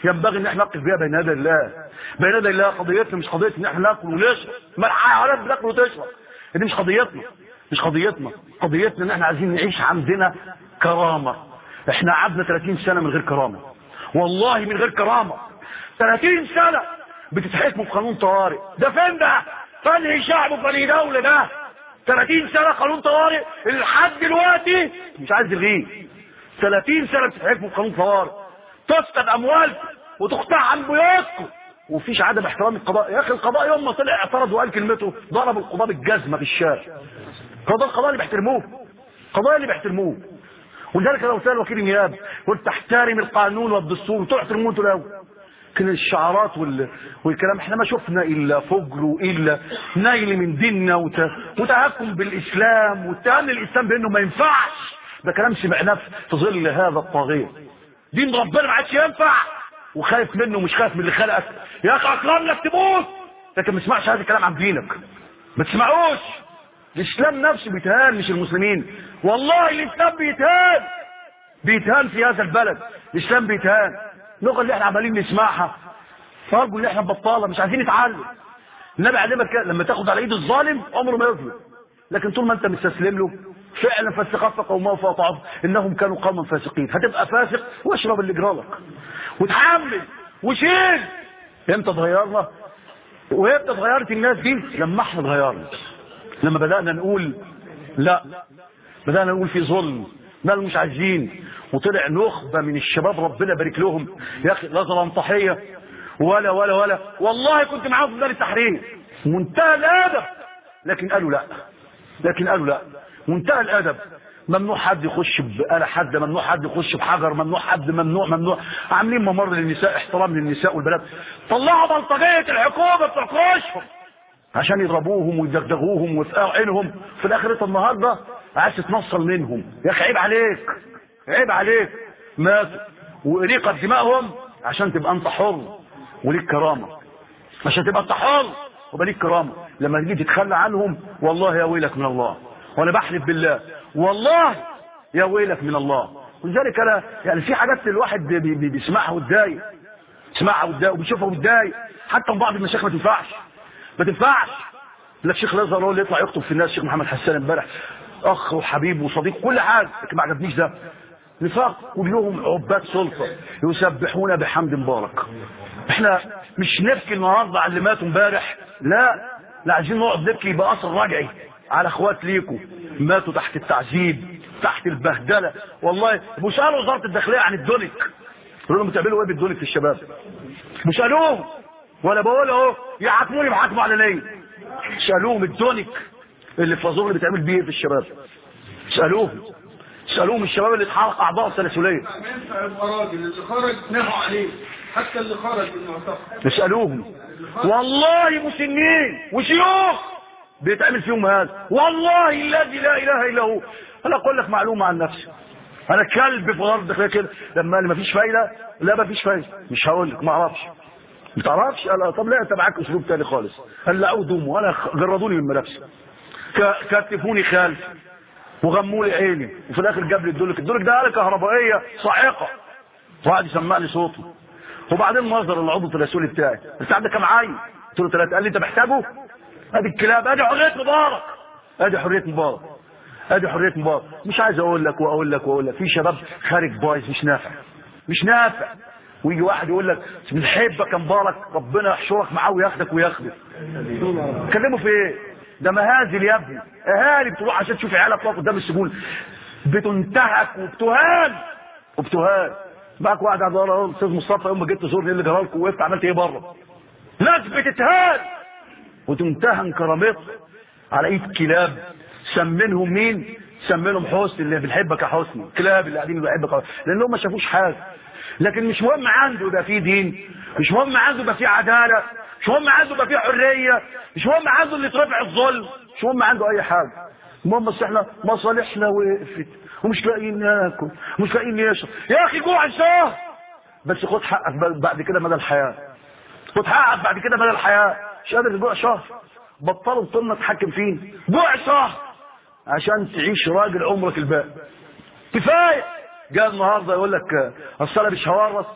ينبغي إن إحنا نقف بها بين يدي الله. بين يدي الله قضيتنا مش قضية إن إحنا ناكل ونشرب. ما الحيوانات بتاكل وتشرب. دي مش قضيتنا مش قضيتنا. قضيتنا إن إحنا عايزين نعيش عندنا كرامة. إحنا قعدنا 30 سنة من غير كرامة. والله من غير كرامة. 30 سنة بتتحكموا بقانون طوارئ. ده فين ده؟ فنهي شعب وفنهي دوله ده 30 سنة قانون طوارئ. لحد دلوقتي مش عايز يلغيه 30 سنة بتتحكموا بقانون طوارئ. تسقط أموالكم وتقطع عن بيوتكم ومفيش عدم احترام القضاء. يا أخي القضاء يوم ما طلع اعترض وقال كلمته ضرب القضاء بالجزمة في الشارع. قضاء القضاء اللي بيحترموه. قضاء اللي بيحترموه. ولذلك لو سال وكيل النيابه قلت تحترم القانون والدستور وتحترموه أنتوا الأول. الشعارات وال... والكلام إحنا ما شفنا إلا فجر وإلا نيل من ديننا وت... وتهكم بالإسلام واتهام الإسلام بأنه ما ينفعش. ده كلام سمعناه في ظل هذا الطاغيه دين ربنا ما عادش ينفع. وخايف منه مش خايف من اللي خلقك. يا أخي اكرم لك تموت. لكن ما تسمعش هذا الكلام عن دينك. ما تسمعوش. الإسلام نفسه بيتهان مش المسلمين. والله الإسلام بيتهان. بيتهان في هذا البلد. الإسلام بيتهان. اللغة اللي إحنا عمالين نسمعها. فرجوا اللي إحنا بطالة مش عايزين نتعلم النبي علمك لما تاخد على ايد الظالم عمره ما يظلم. لكن طول ما انت مستسلم له فعلا فاستخف قومه فاطعوا انهم كانوا قوما فاسقين. هتبقى فاسق واشرب اللي جرالك وتحمل وشيل. إمتى اتغيرنا؟ وامتى اتغيرت الناس دي؟ لما إحنا اتغيرنا. لما بدأنا نقول لا. بدأنا نقول في ظلم. لا مش عايزين. وطلع نخبة من الشباب ربنا يبارك لهم. يا أخي لا ظلمطحيه ولا ولا ولا. والله كنت معاهم في دار التحرير. منتهى الأدب. لكن قالوا لا. لكن قالوا لا. منتهى الأدب. ممنوع حد يخش بآلة حد ممنوع حد يخش بحجر ممنوع حد ممنوع ممنوع. عاملين ممر للنساء احترام للنساء والبنات. طلعوا بلطجية الحكومة بتوع عشان يضربوهم ويدغدغوهم ويفقعوا عينهم. في الآخر النهارده عايز تتنصل منهم. يا أخي عيب عليك. عيب عليك. ماتوا وإريقة دمائهم عشان تبقى أنت حر وليك كرامة. عشان تبقى أنت حر ويبقى ليك كرامة. لما تيجي تتخلى عنهم والله يا ويلك من الله. وأنا بحلف بالله. والله يا ويلك من الله. ولذلك أنا يعني في حاجات الواحد بي- بي- بيسمعها وتضايق. يسمعها وتضايق وبيشوفها وتضايق. حتى بعض المشايخ ما تنفعش. ما تنفعش. لك شيخ الأزهر هو اللي يطلع يخطب في الناس شيخ محمد حسان امبارح. أخ وحبيب وصديق كل حاجة. لكن ما عجبنيش ده. نفاق كلهم عباد سلطة يسبحون بحمد مبارك. إحنا مش نبكي النهارده على اللي ماتوا امبارح لا لا عايزين نقعد نبكي باثر رجعي على أخوات ليكم ماتوا تحت التعذيب تحت البهدلة. والله بيسالوا وزارة الداخلية عن الدونك يقولوا لهم بتعملوا إيه في الشباب. بيسالوهم ولا بقول أهو يحاكموني بحكموا على ليه سالوهم الدونك اللي في اللي بتعمل بيه في الشباب. سالوهم سألوهم الشباب اللي اتحرق أعضاء الثلاثيه ما ينفع يبقى راجل اللي خرج نهوا عليه حتى اللي خرج من المعتقد نسألوهم. والله مسنين وشيوخ. بيتعمل فيهم هذا. والله الذي لا إله إلا هو. أنا أقول لك معلومة عن نفسي. أنا كلب في داخليه كده. لما قال مفيش فايدة لا مفيش فايدة. مش هقول لك ما أعرفش. ما تعرفش؟ قال طب لا أنت معاك أسلوب تاني خالص. قال لا دوموا أنا جردوني من ملابسي كتفوني خلف وغموا لي عيني. وفي الآخر جاب لي الدولك. الدولك ده آلة كهربائية صاعقة. وقعد يسمع لي صوته. وبعدين نظر العضو الثلاثي بتاعي. البتاع ده كام عين؟ قلت له ثلاثة. قال لي انت محتاجه؟ ادي الكلاب. أدي حرية مبارك. أدي حرية مبارك. أدي حرية مبارك. مش عايز أقول لك وأقول لك وأقول لك. في شباب خارج بايظ مش نافع. مش نافع. ويجي واحد يقول لك بنحبك يا مبارك. ربنا يحشرك معاه وياخدك وياخدك تكلموا في إيه؟ ده مهازل يا ابني. أهالي بتروح عشان تشوف عيالها بتقف قدام السجون. بتنتهك وبتهان. وبتهان. معاك واحد على ظهر الاستاذ مصطفى يوم ما جيت تزورني إيه اللي جرالك وقفت عملت إيه بره؟ ناس بتتهان. وتمتهن كرامتها على إيد كلاب. سمنهم مين؟ سمنهم حسن اللي بنحبك يا حسني. كلاب اللي قاعدين حسني. لأنهم ما شافوش حاجة. لكن مش مهم عنده يبقى فيه دين. مش مهم عنده يبقى فيه عدالة. مش مهم عنده يبقى فيه حرية؟ مش مهم عنده اللي يترفع الظلم؟ مش مهم عنده أي حاجة. المهم بس إحنا مصالحنا وقفت. ومش لاقيين ناكل. ومش لاقيين نشرب. يا أخي جوع شهر بس خد حقك بعد كده مدى الحياة. خد حقك بعد كده مدى الحياة. مش قادر تجوع شهر. بطلوا الطن تحكم فيه جوع شهر. عشان تعيش راجل عمرك الباقي. كفاية. جاء النهارده يقول لك آه، الصلاة مش هورث.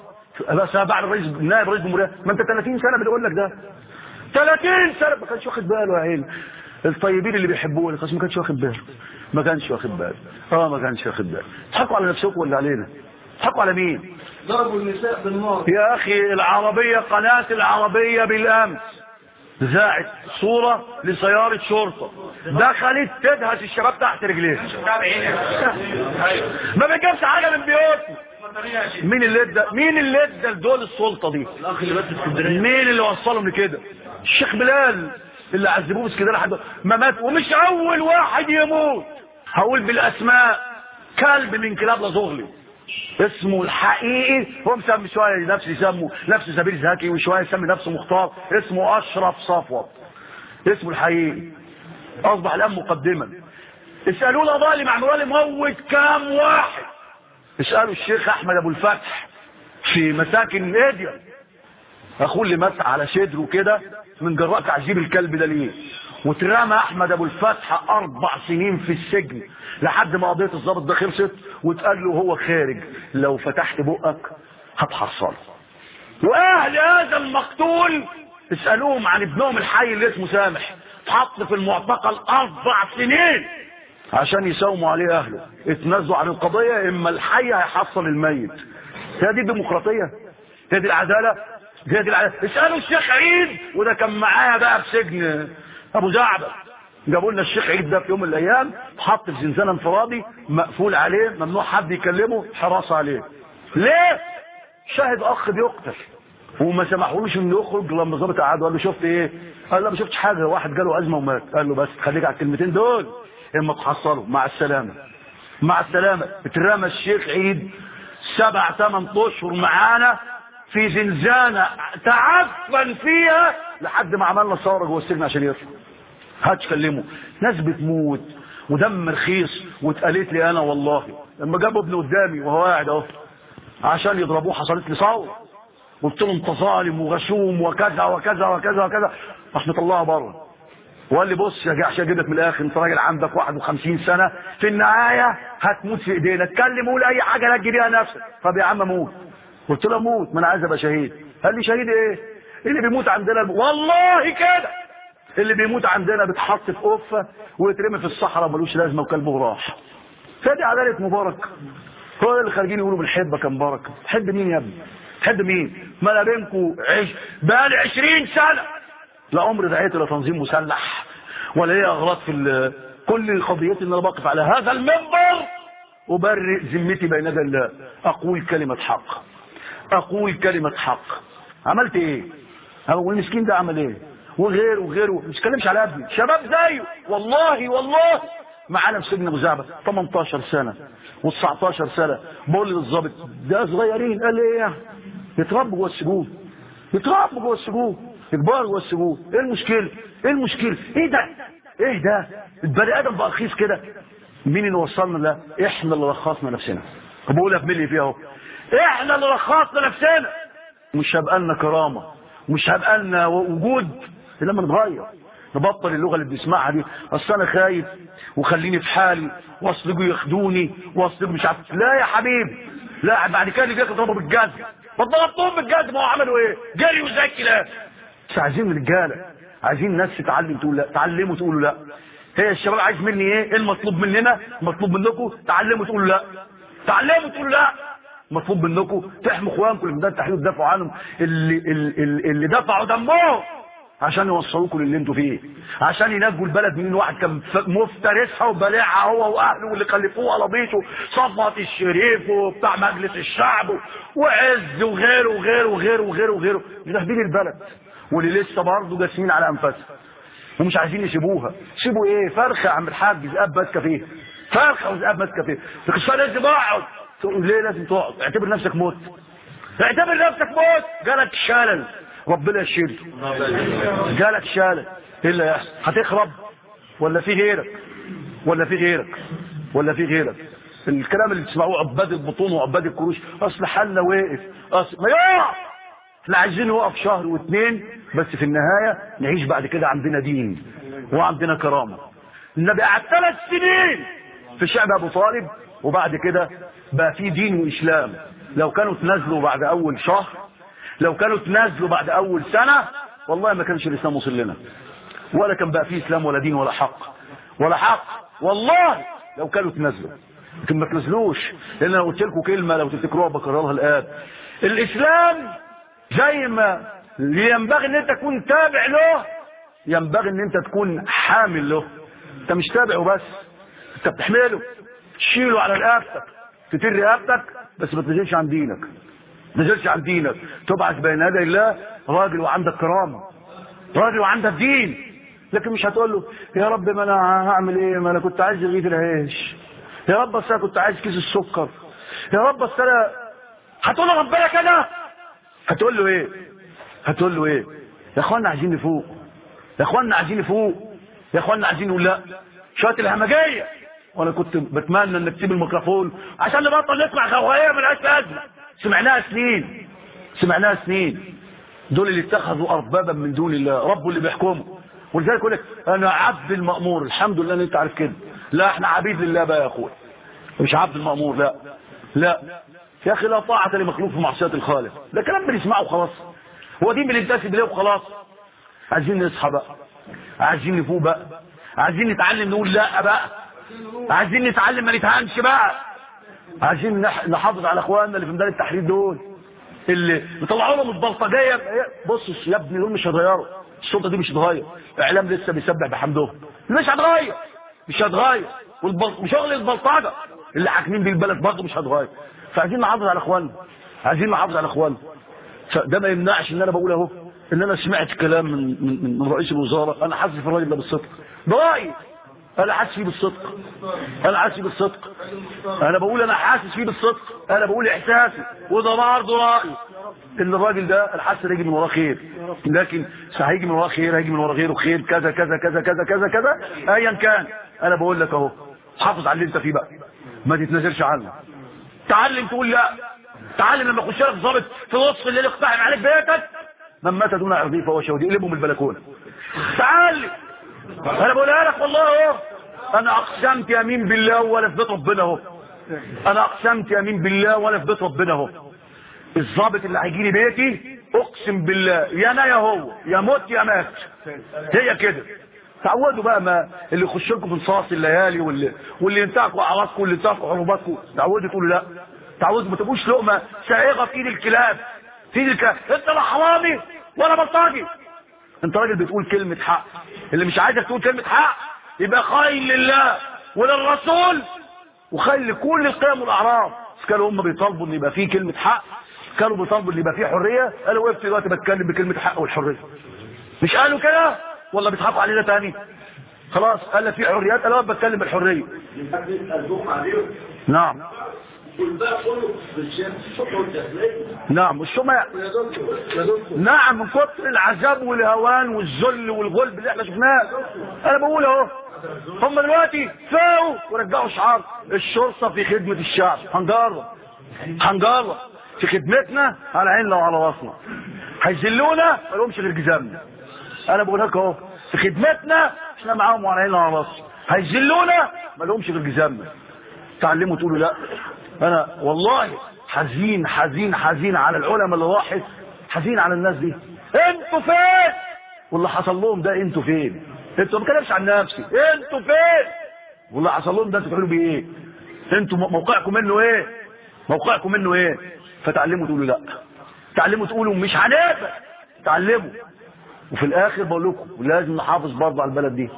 بعد رئيس نائب رئيس جمهورية. ما أنت 30 سنة بيقول لك ده. 30 سنة. ما كانش واخد باله يا عيني. الطيبين اللي بيحبوه اللي ما كانش واخد باله. ما كانش واخد باله. آه ما كانش واخد باله. تضحكوا على نفسكم ولا علينا؟ تضحكوا على مين؟ ضربوا النساء بالنار. يا أخي العربية قناة العربية بالأمس. ذاعت صورة لسيارة شرطة. دخلت تدهس الشباب تحت رجليه ما بيجيبش حاجة من بيوتنا مين اللي ادى مين اللي ادى لدول السلطة دي؟ الأخ اللي بات في اسكندرية. مين اللي وصلهم لكده؟ الشيخ بلال اللي عذبوه بس كده لحد ما مات ومش أول واحد يموت. هقول بالأسماء كلب من كلاب لزغلي اسمه الحقيقي هو مسمي شوية نفسه يسموا نفسه زبير زكي وشوية يسمي نفسه مختار. اسمه أشرف صفوت اسمه الحقيقي. أصبح الآن مقدما. اسالوا القضاء اللي معمول موت كام واحد؟ اسألوا الشيخ أحمد أبو الفتح في مساكن ناديه أخوه اللي مات على صدره كده من جراء تعذيب الكلب ده ليه؟ واترمى أحمد أبو الفتح أربع سنين في السجن لحد ما قضية الضابط ده خلصت واتقال له هو خارج. لو فتحت بقك هتحصله وأهل هذا المقتول اسألوهم عن ابنهم الحي اللي اسمه سامح. اتحط في المعتقل أربع سنين. عشان يساوموا عليه أهله. اتنازلوا عن القضية إما الحي هيحصل الميت. هي دي العدالة؟ هي دي العدالة؟ اسألوا الشيخ عيد! وده كان معايا بقى في سجن أبو زعبل جابوا لنا الشيخ عيد ده في يوم من الأيام اتحط في زنزانة انفرادي مقفول عليه ممنوع حد يكلمه حراسة عليه. ليه؟ شاهد أخ بيقتل. وما سمحولوش إنه يخرج لما الظابط قعد وقال له شفت إيه؟ قال له ما شفتش حاجة. واحد جاله أزمة ومات. قال له بس خليك على الكلمتين دول. اما تحصلوا. مع السلامة. مع السلامة. اترمى الشيخ عيد سبع ثمان اشهر معانا في زنزانة تعفن فيها لحد ما عملنا ثوره جوه السجن عشان يطلع. هتكلمه ناس بتموت. ودم رخيص. واتقالت لي أنا والله. لما جابوا ابني قدامي وهو قاعد أهو. عشان يضربوه حصلت لي ثوره قلت له انت ظالم وغشوم وكذا وكذا وكذا وكذا. راح مطلعه بره. وقال لي بص يا جحش أجيب لك من الآخر انت راجل عندك 51 سنة في النهاية هتموت في إيدينا. اتكلم وقول أي حاجة لا تجيبيها نفسك. طب يا عم موت. قلت له موت ما أنا عايز أبقى شهيد. قال لي شهيد إيه؟ اللي بيموت عندنا والله كده. اللي بيموت عندنا بيتحط في قفه ويترمي في الصحراء ملوش لازمة وكلبه راح. فدي عدالة مبارك. هو اللي خارجين يقولوا بنحبك يا مبارك تحب مين يا ابني؟ تحب مين؟ ما أنا بينكم عش... بقالي 20 سنة. لا عمري دعيت إلى تنظيم مسلح ولا ليا اغراض في. كل قضيتي ان أنا بقف على هذا المنبر وبرئ ذمتي بين يدي الله. أقول كلمة حق. أقول كلمة حق. عملت إيه؟ هو المسكين ده عمل إيه؟ وغيره وغيره. مش كلمش على أبني. شباب زيه والله والله. معانا في سجن ابو زعبه 18 سنة و19 سنة. بقول للظابط ده صغيرين. قال إيه يتربوا جوه السجون. يتربوا جوه السجون. جوه السجون إيه المشكلة إيه المشكلة إيه ده؟ إيه ده؟ البني آدم بقى رخيص كده. مين اللي وصلنا ده إحنا اللي رخصنا نفسنا. بقول لك مين اللي فيها أهو. إحنا اللي رخصنا نفسنا. مش هيبقى لنا كرامة. مش هيبقى لنا وجود لما نتغير. نبطل اللغة اللي بنسمعها دي. أصل أنا خايف وخليني في حالي. واصل ياخدوني. واصل مش عارف. لا يا حبيبي لا بعد كده اللي بيضربوا بالجزم. ما ضربتهم بالجزم. هو عملوا إيه؟ جريوا زي الكلاب بس عايزين رجاله عايزين ناس تتعلم تقول لا تعلموا تقولوا لا. هي الشباب عايز مني إيه؟ إيه المطلوب مننا؟ المطلوب منكم؟ تعلموا تقولوا لا. تعلموا تقولوا لا. مطلوب منكم؟ تحموا اخوانكم اللي في التحرير وتدافعوا عنهم. اللي, اللي, اللي دفعوا دمهم عشان يوصلوكم للي أنتوا فيه. عشان ينجوا البلد من واحد كان مفترسها وبالعها هو وأهله واللي خلفوه قلبيته صفوت الشريف وبتاع مجلس الشعب وعز وغيره وغيره وغيره وغيره وغيره. مدهبين البلد. واللي لسه برضه جاسمين على أنفاسها. ومش عايزين يسيبوها. سيبوا إيه؟ فرخة يا عم الحاج. ذئاب ماسكه فيه فرخة وذئاب ماسكه فيه لكن لازم اقعد تقول ليه لازم تقعد؟ اعتبر نفسك موت. اعتبر نفسك موت. جالك شلل. ربنا يشيل. جالك شلل. إيه اللي هيحصل هتخرب. ولا في غيرك. ولا في غيرك. ولا في غيرك. الكلام اللي بتسمعوه عباد البطون وعباد الكروش. أصل حالنا واقف أصل ما يقع. إحنا عايزين نوقف شهر واثنين بس في النهاية نعيش بعد كده عندنا دين وعندنا كرامة. النبي قعد ثلاث سنين في شعب أبو طالب وبعد كده بقى في دين وإسلام. لو كانوا تنازلوا بعد أول شهر لو كانوا تنازلوا بعد أول سنة والله ما كانش الإسلام وصل لنا. ولا كان بقى فيه إسلام ولا دين ولا حق. ولا حق والله لو كانوا تنازلوا لكن ما تنزلوش لأن أنا قلت لكم كلمة لو تفتكروها بكررها الآن. الإسلام زي ما ينبغي إن أنت تكون تابع له ينبغي إن أنت تكون حامل له. أنت مش تابع وبس أنت بتحمله. تشيله على رقبتك تتر رقبتك بس ما تنزلش عن دينك. ما تنزلش عن دينك. تبعث بين يدي الله راجل وعندك كرامة. راجل وعندك دين. لكن مش هتقول له يا رب ما أنا هعمل إيه؟ ما أنا كنت عايز رغيف العيش. يا رب أصل أنا كنت عايز كيس السكر. يا رب أصل أنا هتقول له ربنا كده هتقول له إيه؟ هتقول له إيه؟ يا إخوانا عايزين نفوق. يا إخوانا عايزين نفوق. يا إخوانا عايزين نقول لا. شوية الهمجية. وأنا كنت بتمنى إنك تسيب الميكروفون عشان نبطل نسمع غواية ملهاش لازمة. سمعناها سنين. سمعناها سنين. دول اللي اتخذوا اربابا من دون الله. رب اللي بيحكموا ولذلك يقول لك أنا عبد المأمور. الحمد لله إن أنت عارف كده. لا إحنا عبيد لله بقى يا اخويا مش عبد المأمور لا. لا. يا أخي لا طاعة لمخلوق في معصية الخالق. ده كلام بنسمعه وخلاص هو دين بننتسب اليه وخلاص عايزين نصحى بقى. عايزين نفوق بقى. عايزين نتعلم نقول لا بقى. عايزين نتعلم ما نتهانش بقى. عايزين نحافظ على إخواننا اللي في ميدان التحرير دول. اللي بيطلعوا لهم البلطجية. بص يا ابني دول مش هيتغيروا. السلطة دي مش هتتغير. اعلام لسه بيسبح بحمدهم. مش هتغير. مش هتغير. وشغل البلطجة. اللي حاكمين بيه البلد برضه مش هتغير. فعايزين نحافظ على إخواننا. عايزين نحافظ على إخواننا. فده ما يمنعش إن أنا بقول أهو إن أنا سمعت كلام من من, من رئيس الوزارة. أنا حاسس في الراجل ده بالصدق. ده رايي أنا حاسس فيه بالصدق. أنا حاسس فيه بالصدق. أنا بقول أنا حاسس فيه بالصدق. أنا بقول إحساسي وده برضه رأيي. إن الراجل ده الحاسس هيجي من وراه خير. لكن هيجي من وراه خير هيجي من وراه غيره خير. كذا كذا كذا كذا كذا كذا ايا كان. أنا بقول لك أهو حافظ على اللي أنت فيه بقى. ما تتنازلش عنه. تعلم تقول لا. تعلم لما يخش لك ضابط في وسط الليل يقتحم عليك بيتك. من مات دون عرضه فهو شهيد يقلبهم البلكونة. تعال. أنا بقولها لك والله أهو. أنا أقسمت يمين بالله ولا في بيت ربنا أهو. أنا أقسمت يمين بالله ولا في بيت ربنا أهو. الضابط اللي هيجي لي بيتي أقسم بالله يا أنا يا هو يا موت يا مات. هي كده. تعودوا بقى ما اللي يخش لكم في نصاص الليالي واللي واللي ينتهكوا اعراضكم واللي ينتهكوا حرماتكم تعودوا تقولوا لا. تعودوا ما تبقوش لقمة سائغه في ايد الكلاب. في ايد الكلاب. انت لا حرامي ولا بلطجي. انت راجل بتقول كلمة حق. اللي مش عايزك تقول كلمة حق يبقى خاين لله وللرسول وخاين لكل القيم والاعراض كانوا هم بيطالبوا إن يبقى فيه كلمة حق. كانوا بيطالبوا إن يبقى فيه حرية. أنا وقفت دلوقتي بتكلم بكلمة حق والحرية. مش قالوا كده؟ ولا بيضحكوا علينا تاني. خلاص قال لك في حريات أنا بتكلم بالحرية. نعم. نعم والشمع. نعم من كتر العذاب والهوان والذل والغلب اللي إحنا شفناه. أنا بقول أهو. هم دلوقتي فاقوا ورجعوا شعار. الشرطة في خدمة الشعب. هنجرب. هنجرب. في خدمتنا على عيننا وعلى راسنا. هيذلونا ما لهمش غير جزامنا. أنا بقول لك أهو في خدمتنا إحنا معاهم وعلى عيننا وعلى راسنا هيذلونا؟ ما لهمش غير جزامنا. تعلموا تقولوا لا. أنا والله حزين حزين حزين على العلماء اللي راحت حزين على الناس دي. أنتوا فين؟ واللي حصل لهم ده أنتوا فين؟ أنتوا ما بتكلمش عن نفسي. أنتوا فين؟ واللي حصل لهم ده أنتوا بتعملوا بيه إيه؟ أنتوا موقعكم منه إيه؟ موقعكم منه إيه؟ فتعلموا تقولوا لا. تعلموا تقولوا مش هنقبل تعلموا. وفي الآخر بقول لكم لازم نحافظ برضه على البلد دي.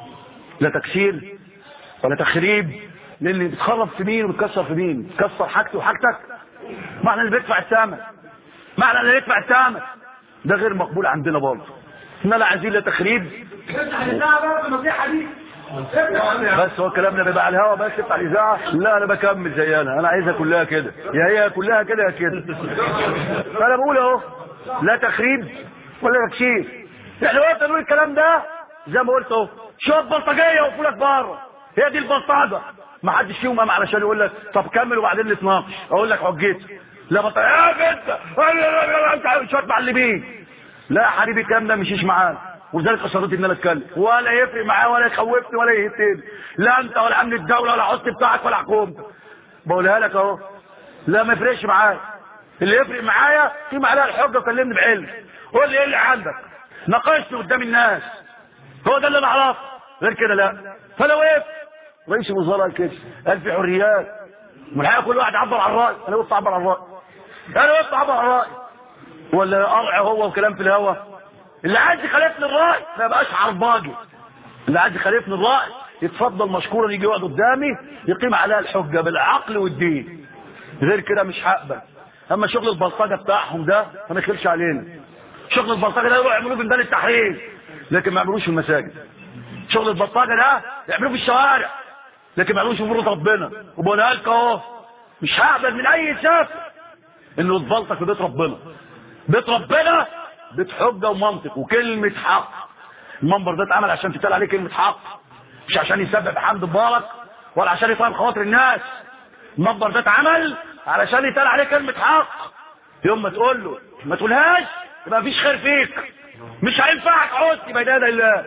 لا تكسير ولا تخريب للي بتخرب في مين وبتكسر في مين؟ بتكسر حاجتي وحاجتك. معنى اللي بيدفع الثمن معنى اللي يدفع الثمن ده غير مقبول عندنا برضه. إحنا لا عايزين لا تخريب. بس هو كلامنا بيبقى على الهوا بس يفتح الإذاعة. لا أنا بكمل زي أنا عايزها كلها كده. يا هي كلها كده يا كده. فانا بقول أهو لا تخريب ولا تكشير إحنا وقت نقول الكلام ده؟ زي ما قلت أهو. شوية بلطجية وفولك بره هي دي البلطجة. ما حدش فيهم قام علشان يقول لك طب كمل وبعدين نتناقش. أقول لك حجتي لا بطل يا انت شوية معلمين. لا يا حبيبي الكلام ده مشيش معانا. ولذلك اصريت إن أنا أتكلم. ولا يفرق معايا ولا يخوفني ولا يهتني. لا أنت ولا أمن الدولة ولا حسن بتاعك ولا حكومتك بقولها لك أهو. لا ما يفرقش معايا. اللي يفرق معايا قيم عليها الحجة وكلمني بعلم. قول لي إيه اللي عندك؟ ناقشني قدام الناس. هو ده اللي أنا غير كده لا. فانا وقفت رئيس الوزراء كده. قال في حريات. من الحقيقة كل واحد عبر عن الراي أنا وقفت اعبر عن الراي أنا وقفت اعبر عن الراي ولا قرع هو وكلام في الهوا. اللي عايز يخالفني الرأي ما يبقاش عرباجي اللي عايز يخالفني الرأي يتفضل مشكورا يجي يقعد قدامي يقيم عليها الحجة بالعقل والدين. غير كده مش هقبل. أما شغل البلطجة بتاعهم ده ما يخلش علينا. شغل البلطجه ده يروحوا يعملوه في ميدان التحرير لكن ما يعملوش في المساجد. شغل البلطجه ده يعملوه في الشوارع. لكن ما يعملوش في مرة ربنا. وبقولها لك أهو. مش هقبل من أي سافر إنه يتبلطج في بيت ربنا. بيت ربنا بيت حجة ومنطق وكلمة حق. المنبر ده اتعمل عشان تتقال عليه كلمة حق. مش عشان يسبب حمد مبارك ولا عشان يطيب خواطر الناس. المنبر ده اتعمل علشان يتقال عليه كلمة حق. يوم ما تقول له ما تقولهاش. يبقى مفيش خير فيك. مش هينفعك. عود. يبقى ده الله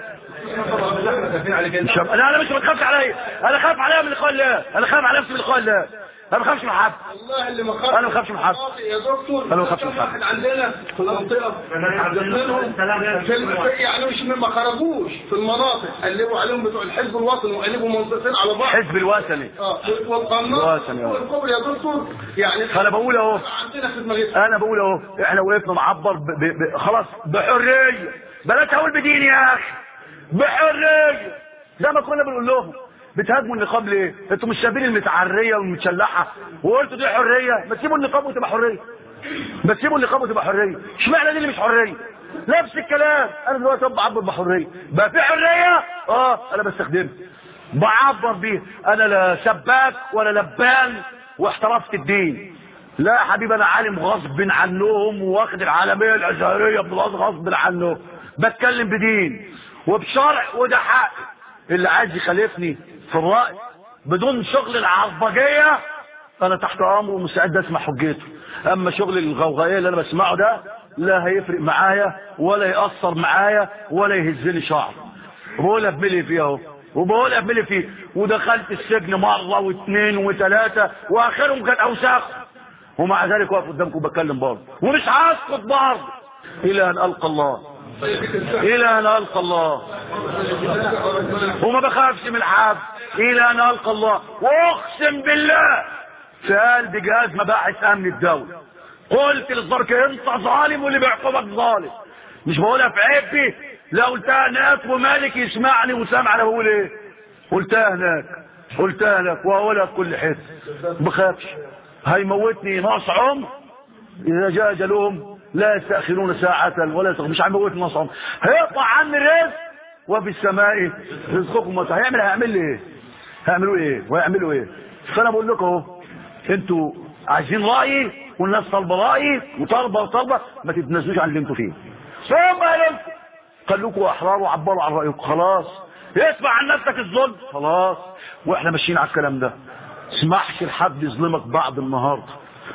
مش لا أنا مش ما تخافش عليا. أنا خايف عليا من لقاء الله أنا خايف على نفسي من لقاء الله أنا ما بخافش من حد. والله اللي ما خافش أنا ما بخافش من حد. يا دكتور أنا ما بخافش من حد. عندنا في المنطقة. منهم في يعني مش ما خرجوش في المناطق. قلبوا عليهم بتوع الحزب الوطني وقلبوا منطقتين على بعض. حزب الوثني آه والقناص الوطني، آه. والكبر يا دكتور. يعني فأنا بقول أهو. عندنا في دماغنا أنا بقول أهو. إحنا وقفنا نعبر ب... ب... خلاص. بحرية. بلاش أقول بدين يا أخي. بحرية. زي ما كنا بنقول لهم. بتهاجموا النقاب ليه؟ أنتوا مش شايفين المتعرية والمتشلحة؟ وقلتوا دي حرية. ما تسيبوا النقاب وتبقى حرية. ما تسيبوا النقاب وتبقى حرية. اشمعنى دي اللي مش حرية؟ نفس الكلام. أنا دلوقتي بعبر بحريه بقى في حرية؟ آه أنا بستخدمها. بعبر بيها. أنا لا سباك ولا لبان واحترفت الدين. لا يا حبيبي أنا عالم غصب عنهم واخد العالمية الإزهرية بغصب غصب عنهم بتكلم بدين. وبشرع وده حق. اللي عايز يخالفني في الرأي بدون شغل العربجيه أنا تحت امره ومستعد أسمع حجته. أما شغل الغوغائية اللي أنا بسمعه ده لا هيفرق معايا ولا يأثر معايا ولا يهزلي شعر. بقول ابملي فيه أهو. وبقول ابملي فيه. ودخلت السجن مرة واثنين وثلاثة وآخرهم كان أوساخ. ومع ذلك واقف قدامكم بتكلم برضه. ومش هسكت برضه. إلى أن ألقى الله. إلى أن ألقى الله. وما بخافش من العاب إلى ان القى الله واقسم بالله في قلب جهاز مباحث أمن الدولة. قلت للظرف انت ظالم واللي بيعقبك ظالم. مش بقولها في عيبي؟ لا قلتها هناك ومالك يسمعني وسامع أنا بقول إيه؟ قلتها هناك قلتها هناك وهقولها في كل حتة بخافش. هيموتني ناقص عمر إذا جاء أجلهم لا يستأخرون ساعة ولا يستغفرون مش هيموتني ناقص عمر هيقطع عني الرزق وفي السماء رزقكم. هيعمل هيعمل لي إيه؟ هيعملوا إيه؟ ويعملوا إيه؟ فأنا بقول لكم اهو أنتوا عايزين رايي والناس طالبة رايي وطالبة وطالبة ما تتنازلوش عن اللي أنتوا فيه. ثم لكم خلوكوا احرار وعبروا عن رأيكم خلاص. اسمع عن نفسك الظلم خلاص. وإحنا ماشيين على الكلام ده. تسمحش لحد يظلمك بعد النهارده.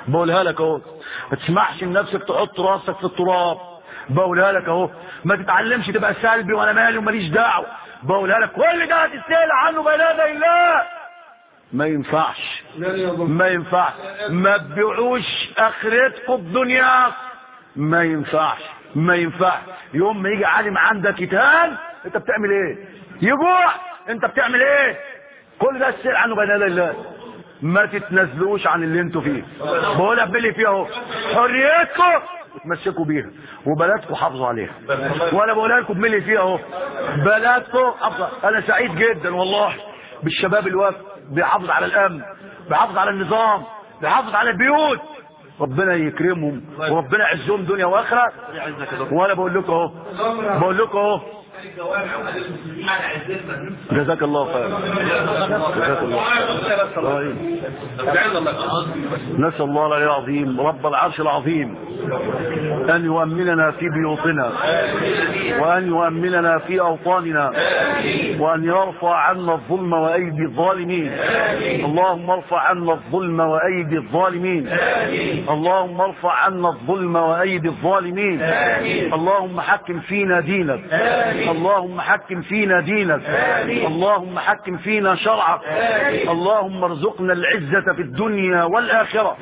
بقولها لك اهو. ما تسمحش لنفسك تحط راسك في التراب. بقولها لك اهو. ما تتعلمش تبقى سلبي وأنا مالي وماليش دعوة. بقولها لك كل ده هتستاهل عنه بين يدي الله ما ينفعش. ما ينفعش. ما تبيعوش آخرتكم بدنياكم ما ينفعش. ما ينفعش. يوم ما يجي عالم عندك يتهان انت بتعمل إيه؟ يجوع انت بتعمل إيه؟ كل ده السير عنه بين يدي الله ما تتنازلوش عن اللي أنتوا فيه. بقول باللي فيه اهو. حريتكم تمسكوا بيها. وبلدكم حافظوا عليها. وأنا بقولها لكم باللي فيه اهو. بلدكم حافظوا أنا سعيد جدا والله بالشباب اللي واقف بيحافظ على الامن بيحافظ على النظام بيحافظ على البيوت. ربنا يكرمهم وربنا يعزهم دنيا واخرة. وأنا بقول لكم اهو بقول لكم اهو جزاك الله خير جزاك الله طيب. نسأل الله العلي العظيم رب العرش العظيم أن يؤمننا في بيوتنا وأن يؤمننا في أوطاننا وأن يرفع عنا الظلم وأيدي الظالمين. اللهم ارفع عنا الظلم وأيدي الظالمين. اللهم ارفع عنا الظلم وأيدي الظالمين. اللهم حكم فينا دينك. اللهم حكم فينا دينك. اللهم حكم فينا شرعك. اللهم ارزقنا العزة في الدنيا والآخرة.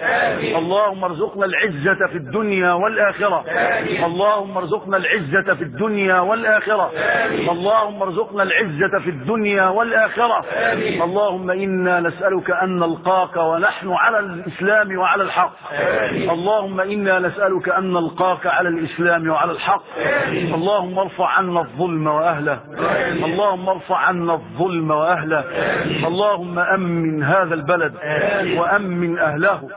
اللهم ارزقنا العزة في الدنيا والآخرة. اللهم ارزقنا العزة في الدنيا والآخرة. اللهم ارزقنا العزة في الدنيا والآخرة. اللهم إنا نسألك أن نلقاك ونحن على الإسلام وعلى الحق. اللهم إنا نسألك أن نلقاك على الإسلام وعلى الحق. اللهم ارفع عنا الظلم وأهله. اللهم ارفع عنا الظلم وأهله. اللهم أمن هذا البلد وأمن أهله.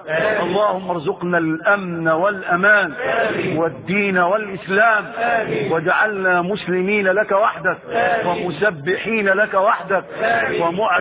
اللهم ارزقنا الأمن والأمان والدين والإسلام. واجعلنا مسلمين لك وحدك ومسبحين لك وحدك ومع